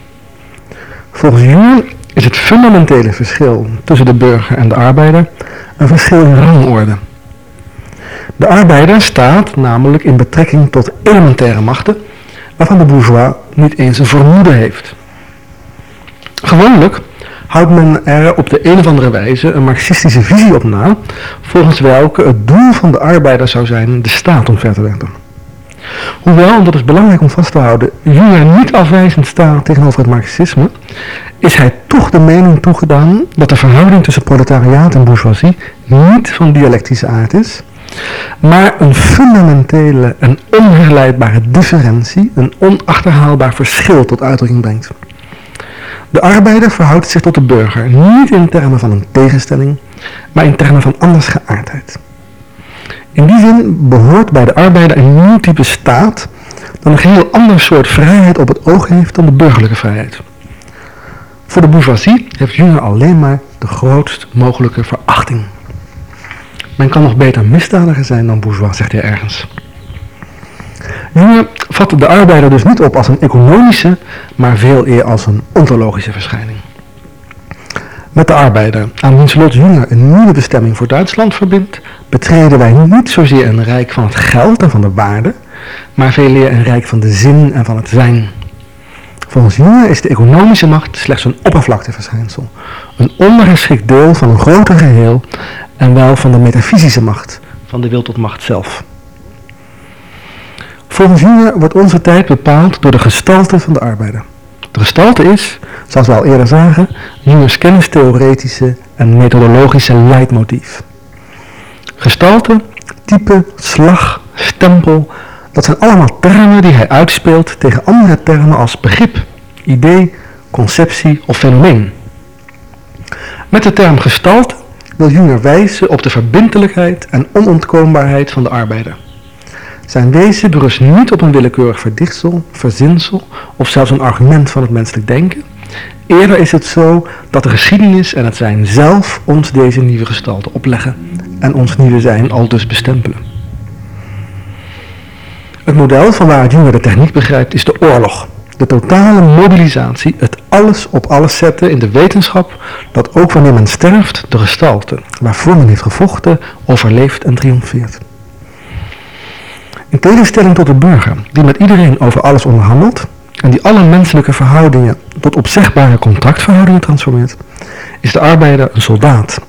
Volgens Jung is het fundamentele verschil tussen de burger en de arbeider een verschil in rangorde. De arbeider staat namelijk in betrekking tot elementaire machten waarvan de bourgeois niet eens een vermoeden heeft. Gewoonlijk houdt men er op de een of andere wijze een marxistische visie op na, volgens welke het doel van de arbeider zou zijn de staat omver te werpen. Hoewel, en dat is belangrijk om vast te houden, Jung niet afwijzend staat tegenover het marxisme, is hij toch de mening toegedaan dat de verhouding tussen proletariaat en bourgeoisie niet van dialectische aard is, maar een fundamentele en onherleidbare differentie, een onachterhaalbaar verschil tot uitdrukking brengt. De arbeider verhoudt zich tot de burger, niet in termen van een tegenstelling, maar in termen van andersgeaardheid. In die zin behoort bij de arbeider een nieuw type staat dat een heel ander soort vrijheid op het oog heeft dan de burgerlijke vrijheid. Voor de bourgeoisie heeft Jünger alleen maar de grootst mogelijke verachting. Men kan nog beter misdadiger zijn dan bourgeois, zegt hij ergens. Jünger vat de arbeider dus niet op als een economische, maar veel eer als een ontologische verschijning. Met de arbeider, aan wiens lot Jünger een nieuwe bestemming voor Duitsland verbindt, betreden wij niet zozeer een rijk van het geld en van de waarde, maar veel eer een rijk van de zin en van het zijn. Volgens Jünger is de economische macht slechts een oppervlakteverschijnsel, een ondergeschikt deel van een groter geheel en wel van de metafysische macht, van de wil tot macht zelf. Volgens Jünger wordt onze tijd bepaald door de gestalte van de arbeider. De gestalte is, zoals we al eerder zagen, Jünger's kennistheoretische en methodologische leidmotief. Gestalte, type, slag, stempel, dat zijn allemaal termen die hij uitspeelt tegen andere termen als begrip, idee, conceptie of fenomeen. Met de term gestalte Jünger wijzen op de verbindelijkheid en onontkoombaarheid van de arbeider. Zijn wezen berust niet op een willekeurig verdichtsel, verzinsel of zelfs een argument van het menselijk denken. Eerder is het zo dat de geschiedenis en het zijn zelf ons deze nieuwe gestalte opleggen en ons nieuwe zijn al dus bestempelen. Het model van waar Jünger de techniek begrijpt is de oorlog. De totale mobilisatie, het alles op alles zetten in de wetenschap dat ook wanneer men sterft, de gestalte waarvoor men heeft gevochten, overleeft en triomfeert. In tegenstelling tot de burger, die met iedereen over alles onderhandelt en die alle menselijke verhoudingen tot opzegbare contractverhoudingen transformeert, is de arbeider een soldaat,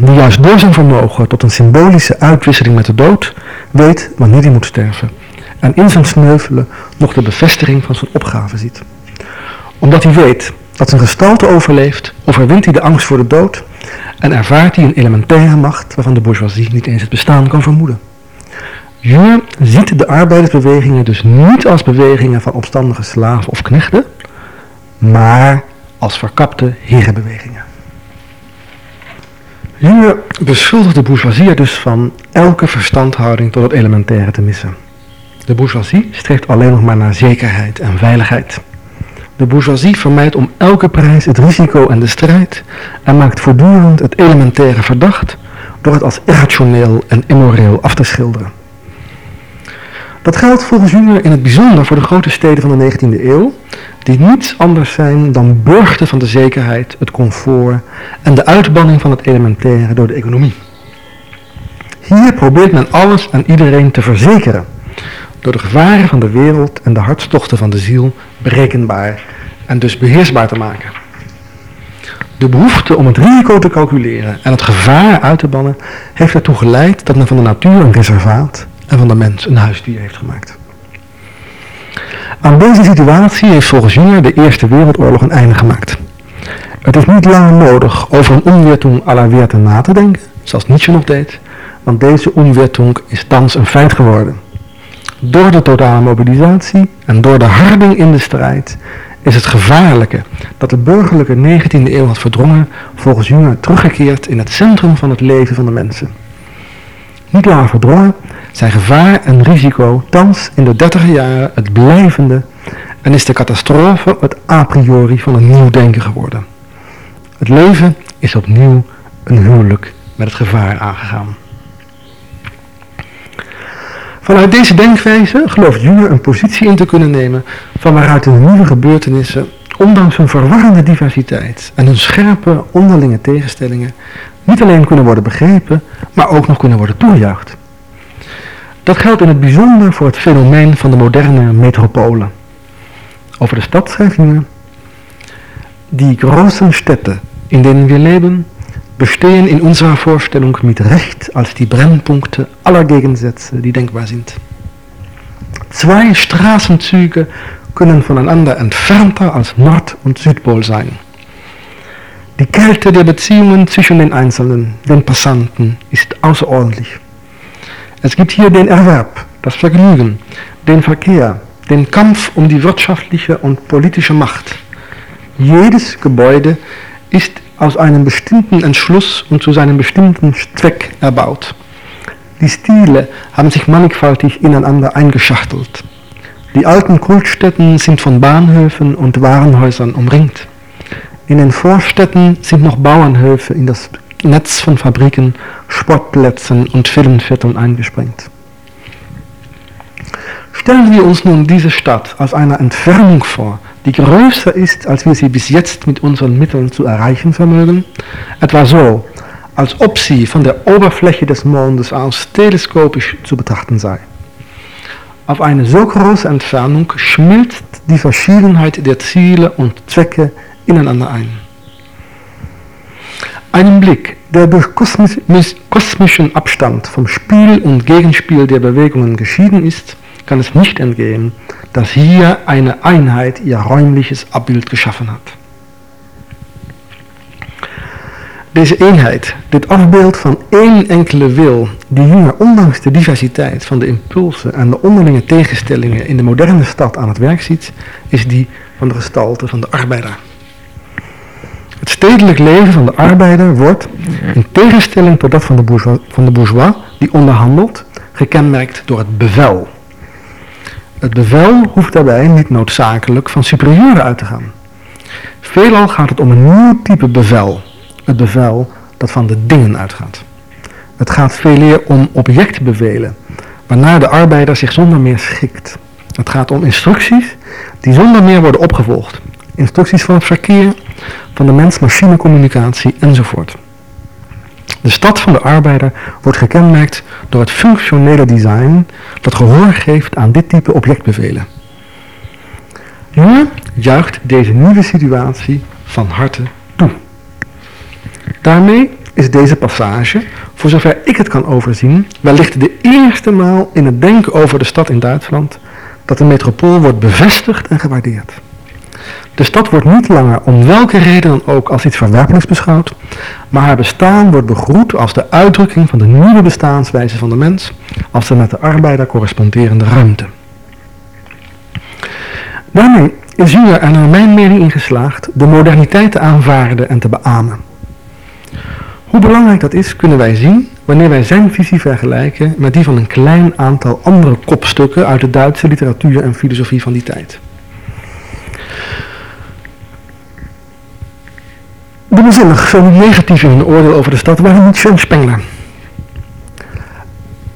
die juist door zijn vermogen tot een symbolische uitwisseling met de dood weet wanneer hij moet sterven en in zijn sneuvelen nog de bevestiging van zijn opgave ziet. Omdat hij weet dat zijn gestalte overleeft, overwint hij de angst voor de dood en ervaart hij een elementaire macht waarvan de bourgeoisie niet eens het bestaan kan vermoeden. Jung ziet de arbeidersbewegingen dus niet als bewegingen van opstandige slaven of knechten, maar als verkapte herenbewegingen. Jung beschuldigt de bourgeoisie dus van elke verstandhouding tot het elementaire te missen. De bourgeoisie streeft alleen nog maar naar zekerheid en veiligheid. De bourgeoisie vermijdt om elke prijs het risico en de strijd en maakt voortdurend het elementaire verdacht door het als irrationeel en immoreel af te schilderen. Dat geldt volgens Jünger in het bijzonder voor de grote steden van de 19e eeuw, die niets anders zijn dan burchten van de zekerheid, het comfort en de uitbanning van het elementaire door de economie. Hier probeert men alles en iedereen te verzekeren, door de gevaren van de wereld en de hartstochten van de ziel berekenbaar en dus beheersbaar te maken. De behoefte om het risico te calculeren en het gevaar uit te bannen heeft ertoe geleid dat men van de natuur een reservaat en van de mens een huisdier heeft gemaakt. Aan deze situatie heeft volgens Jünger de Eerste Wereldoorlog een einde gemaakt. Het is niet langer nodig over een onweertung à la Weerte na te denken, zoals Nietzsche nog deed, want deze onweertung is thans een feit geworden. Door de totale mobilisatie en door de harding in de strijd is het gevaarlijke dat de burgerlijke 19e eeuw had verdrongen volgens Jünger teruggekeerd in het centrum van het leven van de mensen. niet langer verdrongen, zijn gevaar en risico thans in de dertiger jaren het blijvende en is de catastrofe het a priori van een nieuw denken geworden. Het leven is opnieuw een huwelijk met het gevaar aangegaan. Vanuit deze denkwijze gelooft Jünger een positie in te kunnen nemen van waaruit de nieuwe gebeurtenissen, ondanks hun verwarrende diversiteit en hun scherpe onderlinge tegenstellingen, niet alleen kunnen worden begrepen, maar ook nog kunnen worden toegejuicht. Dat geldt in het bijzonder voor het fenomeen van de moderne metropolen. Over de stad schrijft Jünger, die großen Städte, in denen wir leben, bestehen in unserer Vorstellung mit Recht als die Brennpunkte aller Gegensätze, die denkbar sind. Zwei Straßenzüge können voneinander entfernter als Nord- und Südpol sein. Die Kälte der Beziehungen zwischen den Einzelnen, den Passanten, ist außerordentlich. Es gibt hier den Erwerb, das Vergnügen, den Verkehr, den Kampf um die wirtschaftliche und politische Macht. Jedes Gebäude ist aus einem bestimmten Entschluss und zu seinem bestimmten Zweck erbaut. Die Stile haben sich mannigfaltig ineinander eingeschachtelt. Die alten Kultstätten sind von Bahnhöfen und Warenhäusern umringt. In den Vorstädten sind noch Bauernhöfe in das Netz von Fabriken, Sportplätzen und Filmvierteln eingesprengt. Stellen wir uns nun diese Stadt aus einer Entfernung vor, die größer ist, als wir sie bis jetzt mit unseren Mitteln zu erreichen vermögen, etwa so, als ob sie von der Oberfläche des Mondes aus teleskopisch zu betrachten sei. Auf eine so große Entfernung schmilzt die Verschiedenheit der Ziele und Zwecke ineinander ein. Einen Blick, der durch kosmischen Abstand vom Spiel und Gegenspiel der Bewegungen geschieden ist, kann es nicht entgehen, dass hier eine Einheit ihr räumliches Abbild geschaffen hat. Deze eenheid, dit afbeeld van één enkele wil, die hier ondanks de diversiteit van de impulsen en de onderlinge tegenstellingen in de moderne stad aan het werk ziet, is die van de gestalte van de arbeider. Het stedelijk leven van de arbeider wordt, in tegenstelling tot dat van de van de bourgeois die onderhandelt, gekenmerkt door het bevel. Het bevel hoeft daarbij niet noodzakelijk van superieuren uit te gaan. Veelal gaat het om een nieuw type bevel. Het bevel dat van de dingen uitgaat. Het gaat veel meer om objectbevelen, waarna de arbeider zich zonder meer schikt. Het gaat om instructies die zonder meer worden opgevolgd. Instructies van het verkeer, van de mens-machine communicatie enzovoort. De stad van de arbeider wordt gekenmerkt door het functionele design dat gehoor geeft aan dit type objectbevelen. Nu juicht deze nieuwe situatie van harte toe. Daarmee is deze passage, voor zover ik het kan overzien, wellicht de eerste maal in het denken over de stad in Duitsland dat de metropool wordt bevestigd en gewaardeerd. De stad wordt niet langer om welke reden dan ook als iets verwerpelijks beschouwd, maar haar bestaan wordt begroet als de uitdrukking van de nieuwe bestaanswijze van de mens, als de met de arbeider corresponderende ruimte. Daarmee is Jünger er naar mijn mening in geslaagd de moderniteit te aanvaarden en te beamen. Hoe belangrijk dat is kunnen wij zien wanneer wij zijn visie vergelijken met die van een klein aantal andere kopstukken uit de Duitse literatuur en filosofie van die tijd. Dubbelzinnig, zo negatief in hun oordeel over de stad waren niet Schoen Spengler.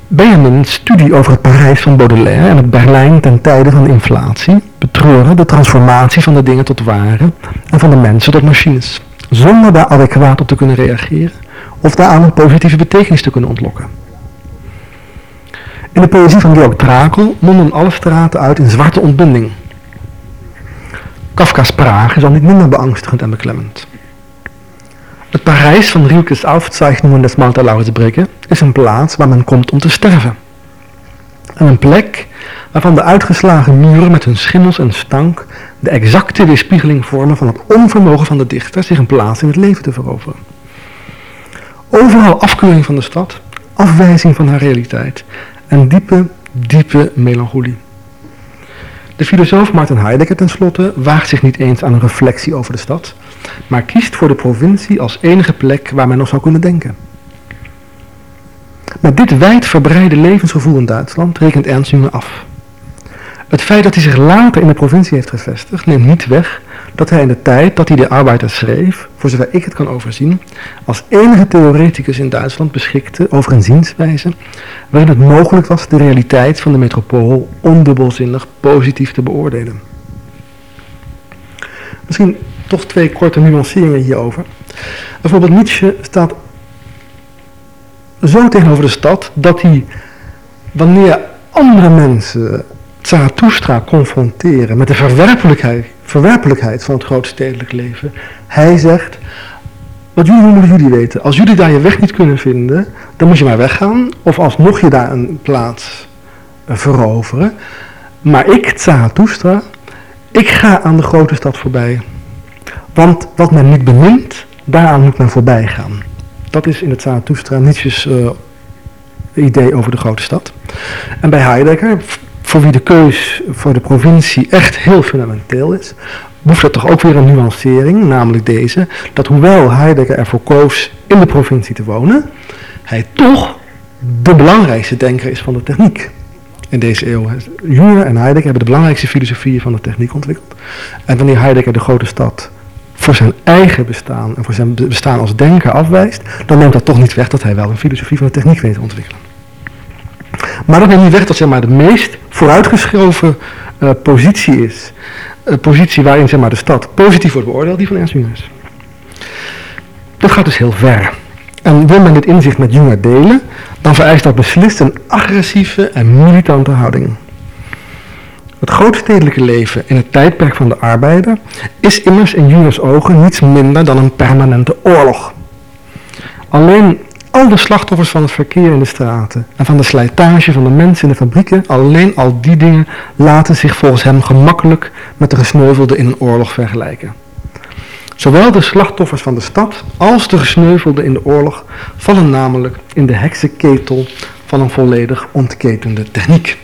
Benjamin's studie over het Parijs van Baudelaire en het Berlijn ten tijde van de inflatie betreuren de transformatie van de dingen tot waren en van de mensen tot machines, zonder daar adequaat op te kunnen reageren of daaraan een positieve betekenis te kunnen ontlokken. In de poëzie van Georg Trakel monden alle straten uit in zwarte ontbinding. Kafka's Praag is al niet minder beangstigend en beklemmend. Het Parijs van Rilke's Aufzeichnungen des Malta Lauritz is een plaats waar men komt om te sterven. En een plek waarvan de uitgeslagen muren met hun schimmels en stank de exacte weerspiegeling vormen van het onvermogen van de dichter zich een plaats in het leven te veroveren. Overal afkeuring van de stad, afwijzing van haar realiteit en diepe, diepe melancholie. De filosoof Martin Heidegger tenslotte waagt zich niet eens aan een reflectie over de stad, maar kiest voor de provincie als enige plek waar men nog zou kunnen denken. Met dit wijdverbreide levensgevoel in Duitsland rekent Ernst Jünger af. Het feit dat hij zich later in de provincie heeft gevestigd, neemt niet weg dat hij in de tijd dat hij de arbeider schreef, voor zover ik het kan overzien, als enige theoreticus in Duitsland beschikte over een zienswijze waarin het mogelijk was de realiteit van de metropool ondubbelzinnig positief te beoordelen. Misschien toch twee korte nuanceringen hierover. Bijvoorbeeld Nietzsche staat zo tegenover de stad dat hij, wanneer andere mensen Zarathustra confronteren met de verwerpelijkheid, van het grootstedelijk leven, hij zegt, wat jullie moeten jullie weten, als jullie daar je weg niet kunnen vinden, dan moet je maar weggaan, of alsnog je daar een plaats veroveren. Maar ik, Zarathustra, ik ga aan de grote stad voorbij. Want wat men niet bemint, daaraan moet men voorbij gaan. Dat is in het Zarathustra Nietzsche's uh, idee over de grote stad. En bij Heidegger, voor wie de keus voor de provincie echt heel fundamenteel is, hoeft er toch ook weer een nuancering, namelijk deze, dat hoewel Heidegger ervoor koos in de provincie te wonen, hij toch de belangrijkste denker is van de techniek in deze eeuw. Jünger en Heidegger hebben de belangrijkste filosofieën van de techniek ontwikkeld. En wanneer Heidegger de grote stad voor zijn eigen bestaan en voor zijn bestaan als denker afwijst, dan neemt dat toch niet weg dat hij wel een filosofie van de techniek weet te ontwikkelen. Maar dat neemt niet weg dat zeg maar, de meest vooruitgeschoven uh, positie is. Een positie waarin zeg maar, de stad positief wordt beoordeeld, die van Ernst Jünger Dat gaat dus heel ver. En wil men dit inzicht met Jünger delen, dan vereist dat beslist een agressieve en militante houding. Het grootstedelijke leven in het tijdperk van de arbeider is immers in Jüngers ogen niets minder dan een permanente oorlog. Alleen al de slachtoffers van het verkeer in de straten en van de slijtage van de mensen in de fabrieken, alleen al die dingen laten zich volgens hem gemakkelijk met de gesneuvelden in een oorlog vergelijken. Zowel de slachtoffers van de stad als de gesneuvelden in de oorlog vallen namelijk in de heksenketel van een volledig ontketende techniek.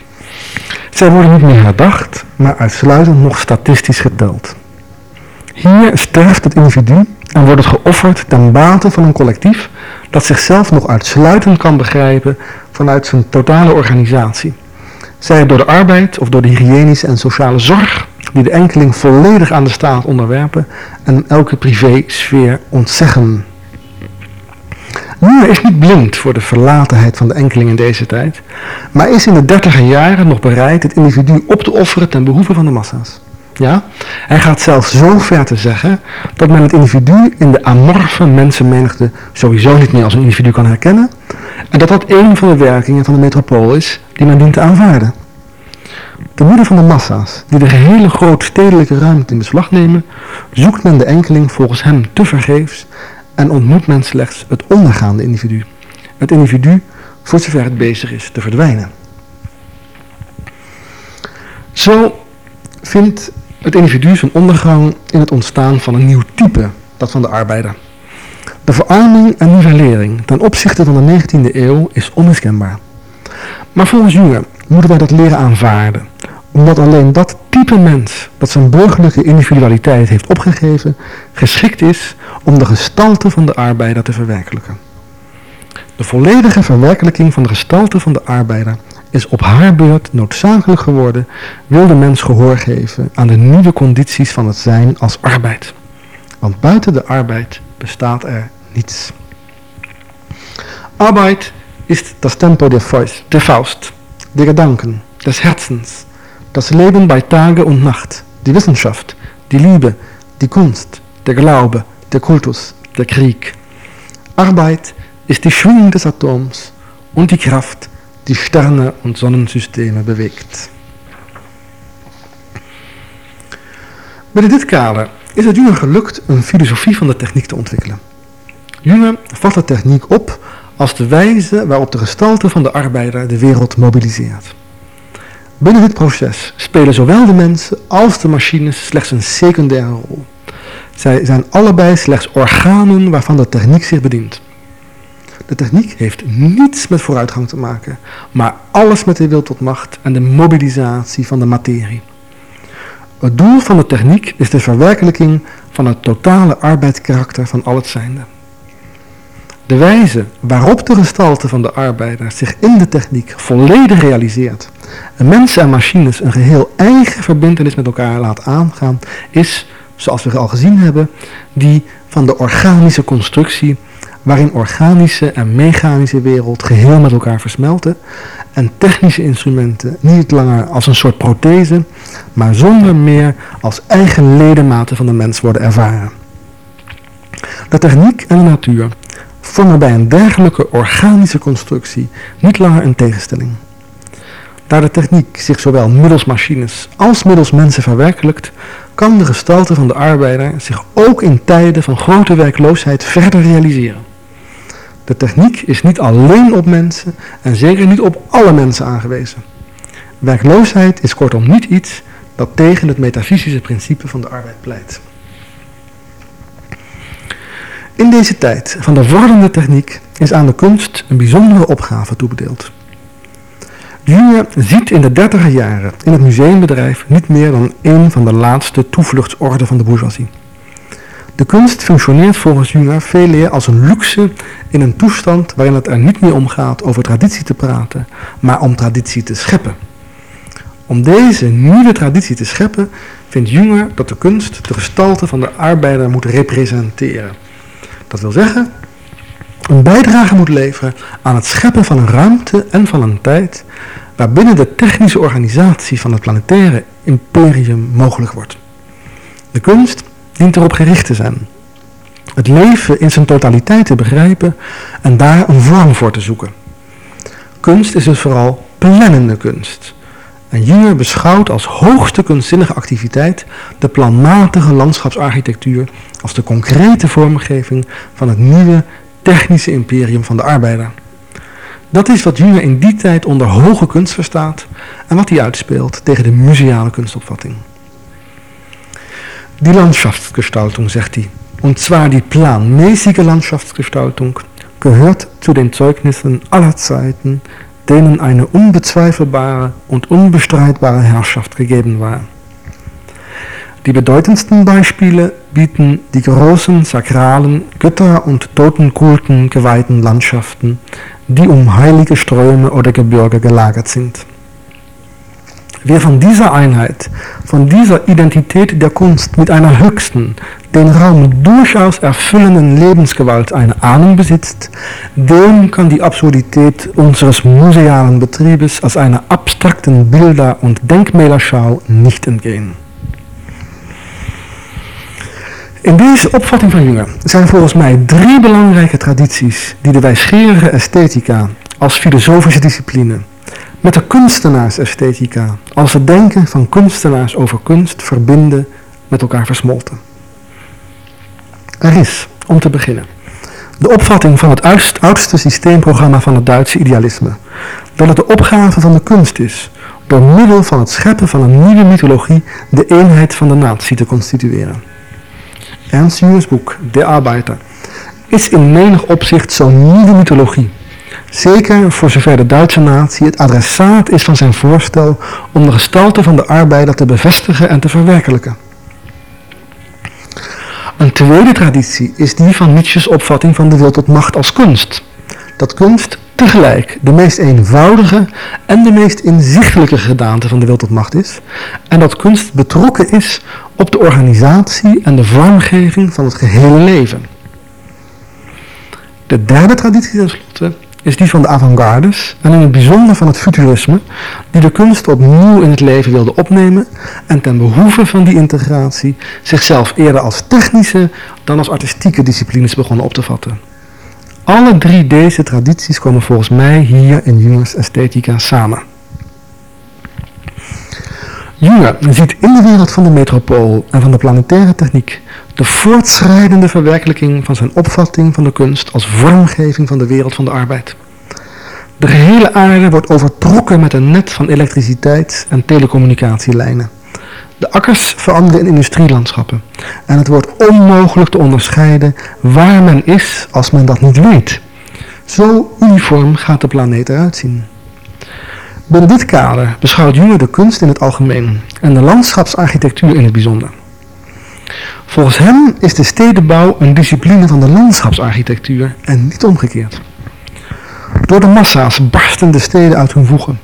Zij worden niet meer herdacht, maar uitsluitend nog statistisch geteld. Hier sterft het individu en wordt het geofferd ten bate van een collectief dat zichzelf nog uitsluitend kan begrijpen vanuit zijn totale organisatie. Zij door de arbeid of door de hygiënische en sociale zorg die de enkeling volledig aan de staat onderwerpen en elke privésfeer ontzeggen. Nieuwe is niet blind voor de verlatenheid van de enkeling in deze tijd, maar is in de dertiger jaren nog bereid het individu op te offeren ten behoeve van de massa's. Ja? Hij gaat zelfs zo ver te zeggen dat men het individu in de amorfe mensenmenigte sowieso niet meer als een individu kan herkennen en dat dat een van de werkingen van de metropool is die men dient te aanvaarden. Te midden van de massa's die de gehele grootstedelijke ruimte in beslag nemen, zoekt men de enkeling volgens hem te vergeefs en ontmoet men slechts het ondergaande individu. Het individu voor zover het bezig is te verdwijnen. Zo vindt het individu zijn ondergang in het ontstaan van een nieuw type, dat van de arbeider. De verarming en nivellering ten opzichte van de 19e eeuw is onmiskenbaar. Maar volgens Jünger moeten wij dat leren aanvaarden, omdat alleen dat type mens dat zijn burgerlijke individualiteit heeft opgegeven, geschikt is om de gestalte van de arbeider te verwerkelijken. De volledige verwerkelijking van de gestalte van de arbeider is op haar beurt noodzakelijk geworden, wil de mens gehoor geven aan de nieuwe condities van het zijn als arbeid. Want buiten de arbeid bestaat er niets. Arbeid ist das Tempo der Faust, der Gedanken, des Herzens, das Leben bei Tage und Nacht, die Wissenschaft, die Liebe, die Kunst, der Glaube, der Kultus, der Krieg. Arbeit ist die Schwingung des Atoms und die Kraft, die Sterne und Sonnensysteme bewegt. Binnen dit kader is het Jünger gelukt een filosofie van de techniek te ontwikkelen. Jünger vat de techniek op als de wijze waarop de gestalte van de arbeider de wereld mobiliseert. Binnen dit proces spelen zowel de mensen als de machines slechts een secundaire rol. Zij zijn allebei slechts organen waarvan de techniek zich bedient. De techniek heeft niets met vooruitgang te maken, maar alles met de wil tot macht en de mobilisatie van de materie. Het doel van de techniek is de verwerkelijking van het totale arbeidskarakter van al het zijnde. De wijze waarop de gestalte van de arbeider zich in de techniek volledig realiseert mensen en machines een geheel eigen verbindenis met elkaar laat aangaan, is, zoals we al gezien hebben, die van de organische constructie, waarin organische en mechanische wereld geheel met elkaar versmelten en technische instrumenten niet langer als een soort prothese, maar zonder meer als eigen ledematen van de mens worden ervaren. De techniek en de natuur vormen bij een dergelijke organische constructie niet langer een tegenstelling. Daar de techniek zich zowel middels machines als middels mensen verwerkelijkt, kan de gestalte van de arbeider zich ook in tijden van grote werkloosheid verder realiseren. De techniek is niet alleen op mensen en zeker niet op alle mensen aangewezen. Werkloosheid is kortom niet iets dat tegen het metafysische principe van de arbeid pleit. In deze tijd van de vorderende techniek is aan de kunst een bijzondere opgave toebedeeld. Junior ziet in de dertiger jaren in het museumbedrijf niet meer dan een van de laatste toevluchtsorden van de bourgeoisie. De kunst functioneert volgens Junior veel meer als een luxe in een toestand waarin het er niet meer om gaat over traditie te praten, maar om traditie te scheppen. Om deze nieuwe traditie te scheppen vindt Jünger dat de kunst de gestalte van de arbeider moet representeren. Dat wil zeggen, een bijdrage moet leveren aan het scheppen van een ruimte en van een tijd waarbinnen de technische organisatie van het planetaire imperium mogelijk wordt. De kunst dient erop gericht te zijn. Het leven in zijn totaliteit te begrijpen en daar een vorm voor te zoeken. Kunst is dus vooral plannende kunst. En Jünger beschouwt als hoogste kunstzinnige activiteit de planmatige landschapsarchitectuur als de concrete vormgeving van het nieuwe technische imperium van de arbeider. Dat is wat Jünger in die tijd onder hoge kunst verstaat en wat hij uitspeelt tegen de museale kunstopvatting. Die Landschaftsgestaltung, zegt hij, und zwar die planmäßige Landschaftsgestaltung, gehört zu den Zeugnissen aller Zeiten, denen eine unbezweifelbare und unbestreitbare Herrschaft gegeben war. Die bedeutendsten Beispiele bieten die großen sakralen, Götter- und Totenkulten geweihten Landschaften, die um heilige Ströme oder Gebirge gelagert sind. Wer von dieser Einheit, von dieser Identität der Kunst mit einer höchsten, den Raum durchaus erfüllenden Lebensgewalt eine Ahnung besitzt, dem kann die Absurdität unseres musealen Betriebes als einer abstrakten Bilder- und Denkmälerschau nicht entgehen. In deze opvatting van Jünger zijn volgens mij drie belangrijke tradities die de wijsgerige esthetica als filosofische discipline met de kunstenaarsesthetica als het denken van kunstenaars over kunst verbinden met elkaar versmolten. Er is, om te beginnen, de opvatting van het oudste systeemprogramma van het Duitse idealisme, dat het de opgave van de kunst is door middel van het scheppen van een nieuwe mythologie de eenheid van de natie te constitueren. Ernst Jünger's boek, De Arbeiter, is in menig opzicht zo'n nieuwe mythologie. Zeker voor zover de Duitse natie het adressaat is van zijn voorstel om de gestalte van de arbeider te bevestigen en te verwerkelijken. Een tweede traditie is die van Nietzsche's opvatting van de wil tot macht als kunst. Dat kunst tegelijk de meest eenvoudige en de meest inzichtelijke gedaante van de wil tot macht is. En dat kunst betrokken is op de organisatie en de vormgeving van het gehele leven. De derde traditie tenslotte is die van de avant-gardes en in het bijzonder van het futurisme, die de kunst opnieuw in het leven wilde opnemen en ten behoeve van die integratie zichzelf eerder als technische dan als artistieke disciplines begonnen op te vatten. Alle drie deze tradities komen volgens mij hier in Jungers esthetica samen. Junger ziet in de wereld van de metropool en van de planetaire techniek de voortschrijdende verwerkelijking van zijn opvatting van de kunst als vormgeving van de wereld van de arbeid. De gehele aarde wordt overtrokken met een net van elektriciteit en telecommunicatielijnen. De akkers veranderen in industrielandschappen en het wordt onmogelijk te onderscheiden waar men is als men dat niet weet. Zo uniform gaat de planeet eruit zien. Binnen dit kader beschouwt Jünger de kunst in het algemeen en de landschapsarchitectuur in het bijzonder. Volgens hem is de stedenbouw een discipline van de landschapsarchitectuur en niet omgekeerd. Door de massa's barsten de steden uit hun voegen.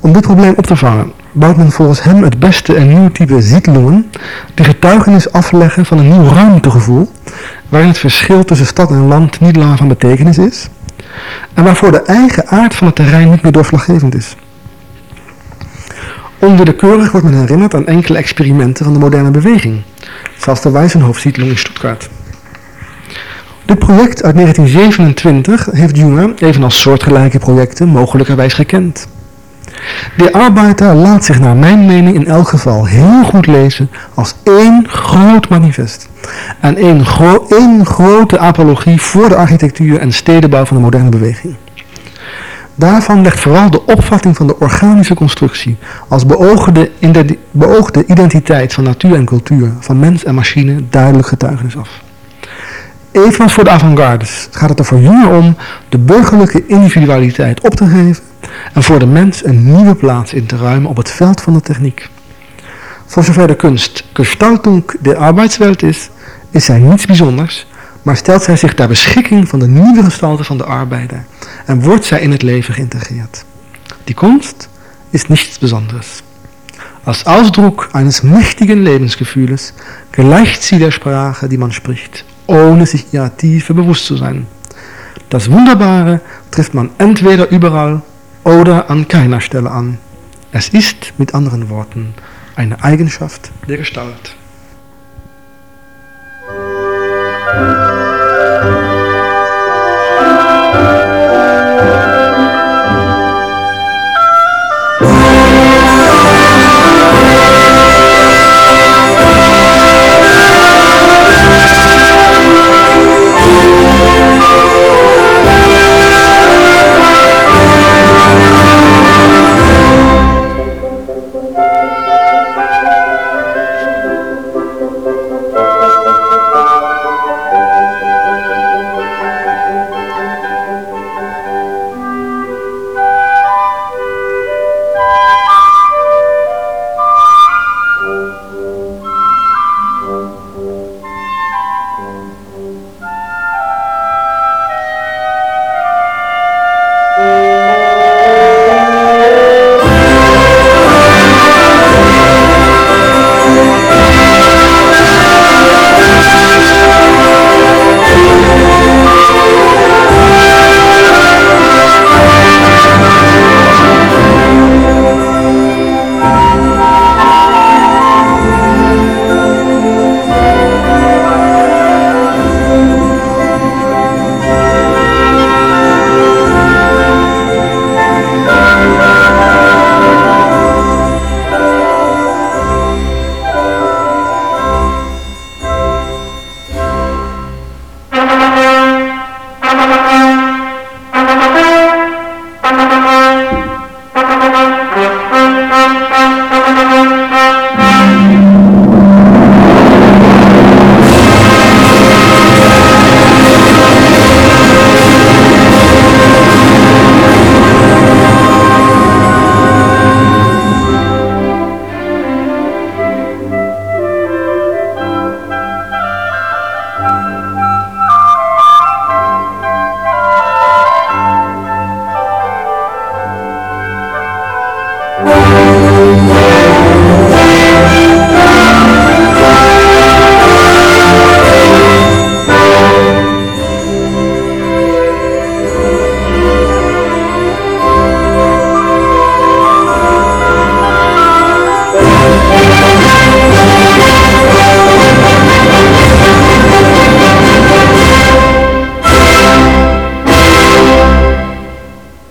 Om dit probleem op te vangen bouwt men volgens hem het beste en nieuw type zietloen die getuigenis afleggen van een nieuw ruimtegevoel waarin het verschil tussen stad en land niet langer van betekenis is en waarvoor de eigen aard van het terrein niet meer doorslaggevend is. Onwillekeurig wordt men herinnerd aan enkele experimenten van de moderne beweging, zoals de Weissenhof-siedlung in Stuttgart. Dit project uit 1927 heeft Jünger, evenals soortgelijke projecten, mogelijkerwijs gekend. De arbeider laat zich naar mijn mening in elk geval heel goed lezen als één groot manifest. En één, gro één grote apologie voor de architectuur en stedenbouw van de moderne beweging. Daarvan legt vooral de opvatting van de organische constructie als beoogde, beoogde identiteit van natuur en cultuur, van mens en machine duidelijk getuigenis af. Evenals voor de avant-gardes gaat het er voor Jünger om de burgerlijke individualiteit op te geven en voor de mens een nieuwe plaats in te ruimen op het veld van de techniek. Voor zover de kunst Gestaltung de arbeidswelt is, is zij niets bijzonders, maar stelt zij zich ter beschikking van de nieuwe gestalte van de arbeider en wordt zij in het leven geïntegreerd. Die kunst is niets Besonderes. Als Ausdruck eines mächtigen Lebensgefühles gleicht sie der Sprache, die man spricht, ohne sich ihrer Tiefe bewusst zu sein. Das Wunderbare trifft man entweder überall oder an keiner Stelle an. Es ist mit anderen Worten eine Eigenschaft der Gestalt.